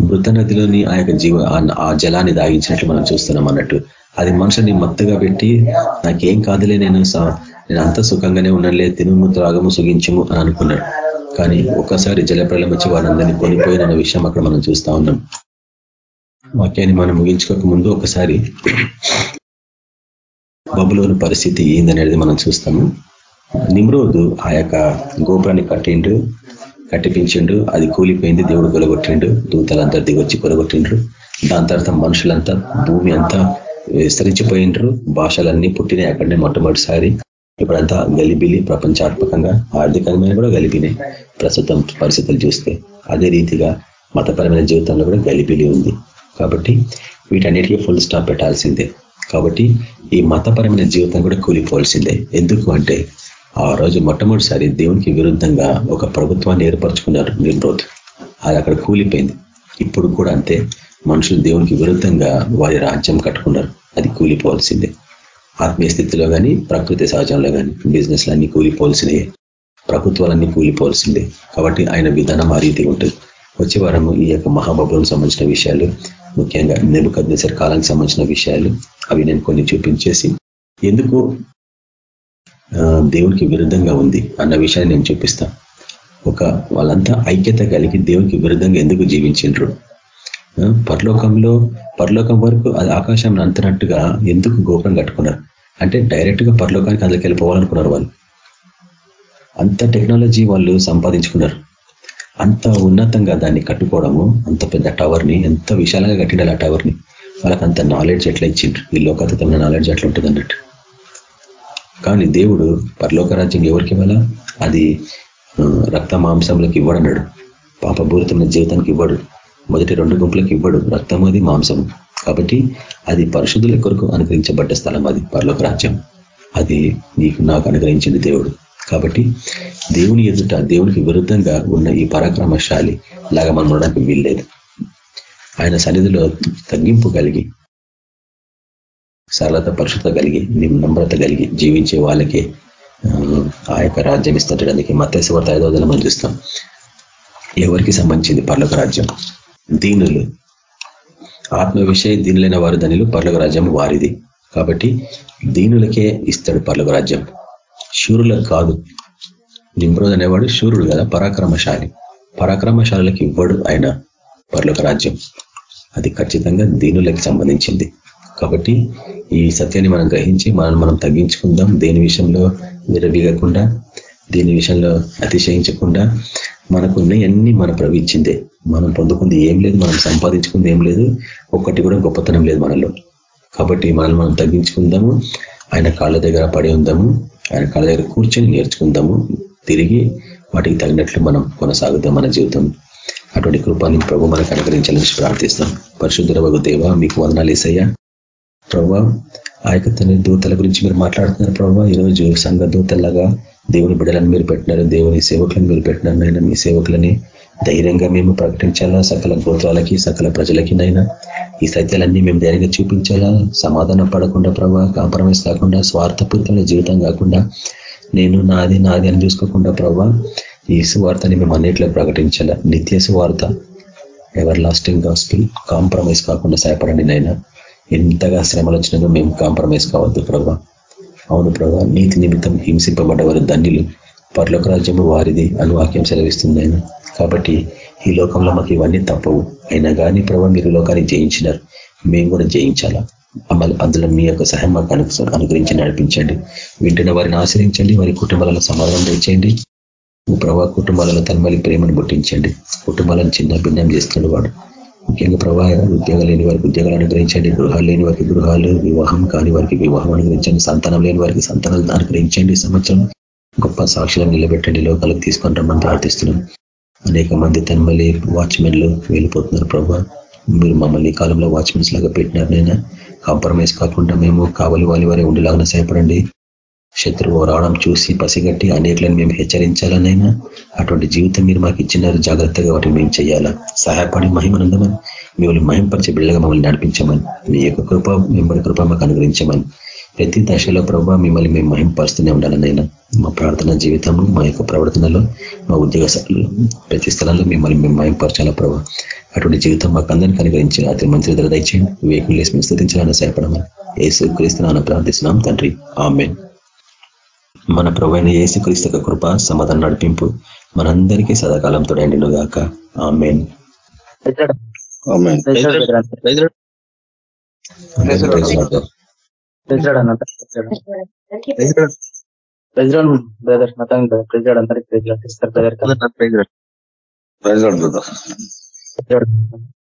మృత నదిలోని ఆ యొక్క జీవ ఆ జలాన్ని దాగించినట్లు మనం చూస్తున్నాం అన్నట్టు. అది మనుషుని మత్తుగా పెట్టి నాకేం కాదులే నేను నేను అంత సుఖంగానే ఉన్నలే తినుము త్రాగము సుగించము అని అనుకున్నాడు. కానీ ఒక్కసారి జలప్రలం వచ్చి వాళ్ళందరినీ కొనిపోయిన విషయం అక్కడ మనం చూస్తా ఉన్నాం. వాక్యాన్ని మనం ముగించుకోక ముందు ఒకసారి బబులోని పరిస్థితి ఏందనేది మనం చూస్తాము. నిమ్రోదు ఆ యొక్క గోపురాన్ని కట్టిండు కట్టిపించిండు అది కూలిపోయింది దేవుడు కొలగొట్టిండు దూతలంతా దిగొచ్చి కొలగొట్టిండ్రు. దాని తర్వాత మనుషులంతా భూమి అంతా విస్తరించిపోయిండ్రు భాషలన్నీ పుట్టినాయి అక్కడనే మొట్టమొదటిసారి. ఇప్పుడంతా గలిబిలి ప్రపంచాత్మకంగా ఆర్థికంగా కూడా గలిపినాయి ప్రస్తుతం పరిస్థితులు చూస్తే అదే రీతిగా మతపరమైన జీవితంలో కూడా గలిబిలి ఉంది. కాబట్టి వీటన్నిటికీ ఫుల్ స్టాప్ పెట్టాల్సిందే. కాబట్టి ఈ మతపరమైన జీవితం కూడా కూలిపోవాల్సిందే. ఎందుకు అంటే ఆ రోజు మొట్టమొదటిసారి దేవునికి విరుద్ధంగా ఒక ప్రభుత్వాన్ని ఏర్పరచుకున్నారు నిర్రోధ్ అది అక్కడ కూలిపోయింది. ఇప్పుడు కూడా అంతే. మనుషులు దేవునికి విరుద్ధంగా వారి రాజ్యం కట్టుకున్నారు. అది కూలిపోవాల్సిందే. ఆత్మీయ స్థితిలో కానీ ప్రకృతి సహజంలో కానీ బిజినెస్లు అన్ని కూలిపోవాల్సినవి ప్రభుత్వాలన్నీ కూలిపోవాల్సిందే. కాబట్టి ఆయన విధానం ఆ రీతి ఉంటుంది. వచ్చే వారము ఈ యొక్క మహాబబులకు సంబంధించిన విషయాలు ముఖ్యంగా నెబుకద్నేసరి కాలానికి సంబంధించిన విషయాలు అవి నేను కొన్ని చూపించేసి ఎందుకు దేవునికి విరుద్ధంగా ఉంది అన్న విషయాన్ని నేను చూపిస్తాను ఒక వాళ్ళంతా ఐక్యత కలిగి దేవునికి విరుద్ధంగా ఎందుకు జీవించిండ్రు? పరలోకంలో పరలోకం వరకు అది ఆకాశం అంతనట్టుగా ఎందుకు గోపురం కట్టుకున్నారు? అంటే డైరెక్ట్గా పరలోకానికి అందులోకి వెళ్ళిపోవాలనుకున్నారు వాళ్ళు. అంత టెక్నాలజీ వాళ్ళు సంపాదించుకున్నారు. అంత ఉన్నతంగా దాన్ని కట్టుకోవడము అంత పెద్ద టవర్ని ఎంత విశాలంగా కట్టిండాలి ఆ టవర్ని వాళ్ళకి అంత నాలెడ్జ్ ఎట్లా ఇచ్చిండ్రు? ఈ లోకాతీతమైన నాలెడ్జ్ ఎట్లా ఉంటుంది అన్నట్టు. కానీ దేవుడు పరలోక రాజ్యం ఎవరికి ఇవ్వాలా? అది రక్త మాంసంలోకి ఇవ్వడన్నాడు. పాపపూరితమైన జీవితానికి ఇవ్వడు. మొదటి రెండు గుంపులకు ఇవ్వడు రక్తం అది మాంసము. కాబట్టి అది పరిశుద్ధుల కొరకు అనుగ్రహించబడ్డ స్థలం అది పరలోక రాజ్యం. అది నీకు నాకు అనుగ్రహించింది దేవుడు. కాబట్టి దేవుని ఎదుట దేవునికి విరుద్ధంగా ఉన్న ఈ పరాక్రమశాలి లాగా మనం ఉండడానికి వీల్లేదు. ఆయన సన్నిధిలో తగ్గింపు కలిగి సరళత పరిశుద్ధత కలిగి నమ్రత కలిగి జీవించే వాళ్ళకే ఆ యొక్క రాజ్యం ఇస్తుంటాడు అందుకే మత్స్యవర్త ఐదో మనం చూస్తాం. ఎవరికి సంబంధించింది? పర్లోక రాజ్యం. దీనులు. ఆత్మ విషయ దీనులైన వారు ధనులు పర్లగ రాజ్యం వారిది. కాబట్టి దీనులకే ఇస్తాడు పర్లోక రాజ్యం. శూరులకు కాదు. నిమ్రోద్ అనేవాడు శూరుడు కదా పరాక్రమశాలి. పరాక్రమశాలకు ఇవ్వడు ఆయన పర్లక రాజ్యం. అది ఖచ్చితంగా దీనులకి సంబంధించింది. కాబట్టి ఈ సత్యాన్ని మనం గ్రహించి మనం మనం తగ్గించుకుందాం. దేని విషయంలో విరవీగకుండా దీని విషయంలో అతిశయించకుండా మనకున్నవన్నీ మన ప్రవిచ్చిందే మనం పొందుకుంది ఏం లేదు మనం సంపాదించుకుంది ఏం లేదు ఒక్కటి కూడా గొప్పతనం లేదు మనలో. కాబట్టి మనం మనం తగ్గించుకుందాము ఆయన కాళ్ళ దగ్గర పడి ఉందాము ఆయన కాళ్ళ దగ్గర కూర్చొని నేర్చుకుందాము తిరిగి వాటికి తగినట్లు మనం కొనసాగుతాం మన జీవితం. అటువంటి కృపాన్ని ప్రభు మనకు అనుగ్రహించాలని ప్రార్థిస్తాం. పరిశుద్ధుల దేవ మీకు వదనాలు వేసయ్యా ప్రభావ ఆ యొక్క తన దూతల గురించి మీరు మాట్లాడుతున్నారు ప్రభావ ఈరోజు సంఘ దూతలాగా దేవుని బిడ్డలను మీరు పెట్టినారు దేవుని సేవకులను మీరు పెట్టినారు నైనా మీ సేవకులని ధైర్యంగా మేము ప్రకటించాలా? సకల గోత్రాలకి సకల ప్రజలకి నైనా ఈ సత్యాలన్నీ మేము ధైర్యంగా చూపించాలా? సమాధానం పడకుండా ప్రభా కాంప్రమైజ్ కాకుండా స్వార్థపూరితమైన జీవితం కాకుండా నేను నాది నాది అని చూసుకోకుండా ప్రభా ఈ సువార్తని మేము అన్నిట్లో ప్రకటించాలా? నిత్య సువార్త ఎవర్ లాస్టింగ్ గాస్పిల్ కాంప్రమైజ్ కాకుండా సహాయపడండి నైనా ఎంతగా శ్రమలు వచ్చినా మేము కాంప్రమైజ్ కావద్దు ప్రభా అవును ప్రభా నీతి నిమిత్తం హింసింపబడ్డవారు ధన్యులు. పర్లోక రాజ్యము వారిది అని వాక్యం సెలవిస్తుంది ఆయన. కాబట్టి ఈ లోకంలో మాకు ఇవన్నీ తప్పవు. అయినా కానీ ప్రభావ మీరు లోకాన్ని జయించినారు. మేము కూడా జయించాలా? అమలు అందులో మీ యొక్క సహాయం మాకు అనుగ్రహించి నడిపించండి. వింటున్న వారిని ఆశ్రయించండి. వారి కుటుంబాలలో సమాధానం తెచ్చేయండి. ప్రభా కుటుంబాలలో తనమల్లి ప్రేమను పుట్టించండి. కుటుంబాలను చిన్న భిన్నం చేస్తున్నాడు వాడు. ముఖ్యంగా ప్రభా ఉద్యోగాలు లేని వారికి ఉద్యోగాలు అనుగ్రహించండి. గృహాలు లేని వారికి గృహాలు వివాహం కాని వారికి వివాహం అనుగ్రహించండి. సంతానం లేని వారికి సంతానాలను అనుగ్రహించండి. సంవత్సరం గొప్ప సాక్షులను నిలబెట్టండి లోకాలకు తీసుకొని రమ్మని ప్రార్థిస్తున్నాం. అనేక మంది తన్మలి వాచ్మెన్లు వెళ్ళిపోతున్నారు ప్రభా. మీరు మమ్మల్ని కాలంలో వాచ్మెన్స్ లాగా పెట్టినారు నైనా కాంప్రమైజ్ కాకుండా మేము కావలి వాలి వారి ఉండేలాగా సహాయపడండి. శత్రువు రావడం చూసి పసిగట్టి అనేకలను మేము హెచ్చరించాలనైనా అటువంటి జీవితం మీరు మాకు ఇచ్చినారు. జాగ్రత్తగా వాటిని మేము చేయాలా? సహాయపడి మహిమనందమని మిమ్మల్ని మహింపరిచే బిళ్ళగా మమ్మల్ని నడిపించమని మీ యొక్క కృప మిమ్మల్ని కృప మాకు అనుగ్రహించమని ప్రతి దశలో ప్రభావ మిమ్మల్ని మేము మహింపరుస్తూనే ఉండాలనైనా మా ప్రార్థన జీవితంలో మా యొక్క ప్రవర్తనలో మా ఉద్యోగ ప్రతి స్థలంలో మిమ్మల్ని మేము మహింపరచాలా ప్రభావ అటువంటి జీవితం మాకు అందరికీ అనుగ్రహించి అతి మంచి ధర దయచేయండి. వేకులు లేసి మేము స్థుతించాలని సహాయపడమని ఏసు ప్రార్థిస్తున్నాం తండ్రి. ఆమెన్. మన ప్రవైన ఏసుక్రీస్తు కృప సమాధానం నడిపింపు మనందరికీ సదాకాలం తోడండిను గాక ఆమెన్. బ్రదర్ నతాంగ్ బ్రదర్ ప్రెజాడ్ అందరికి ప్రెజాడ్ ఇస్తారు బ్రదర్. Praise brother.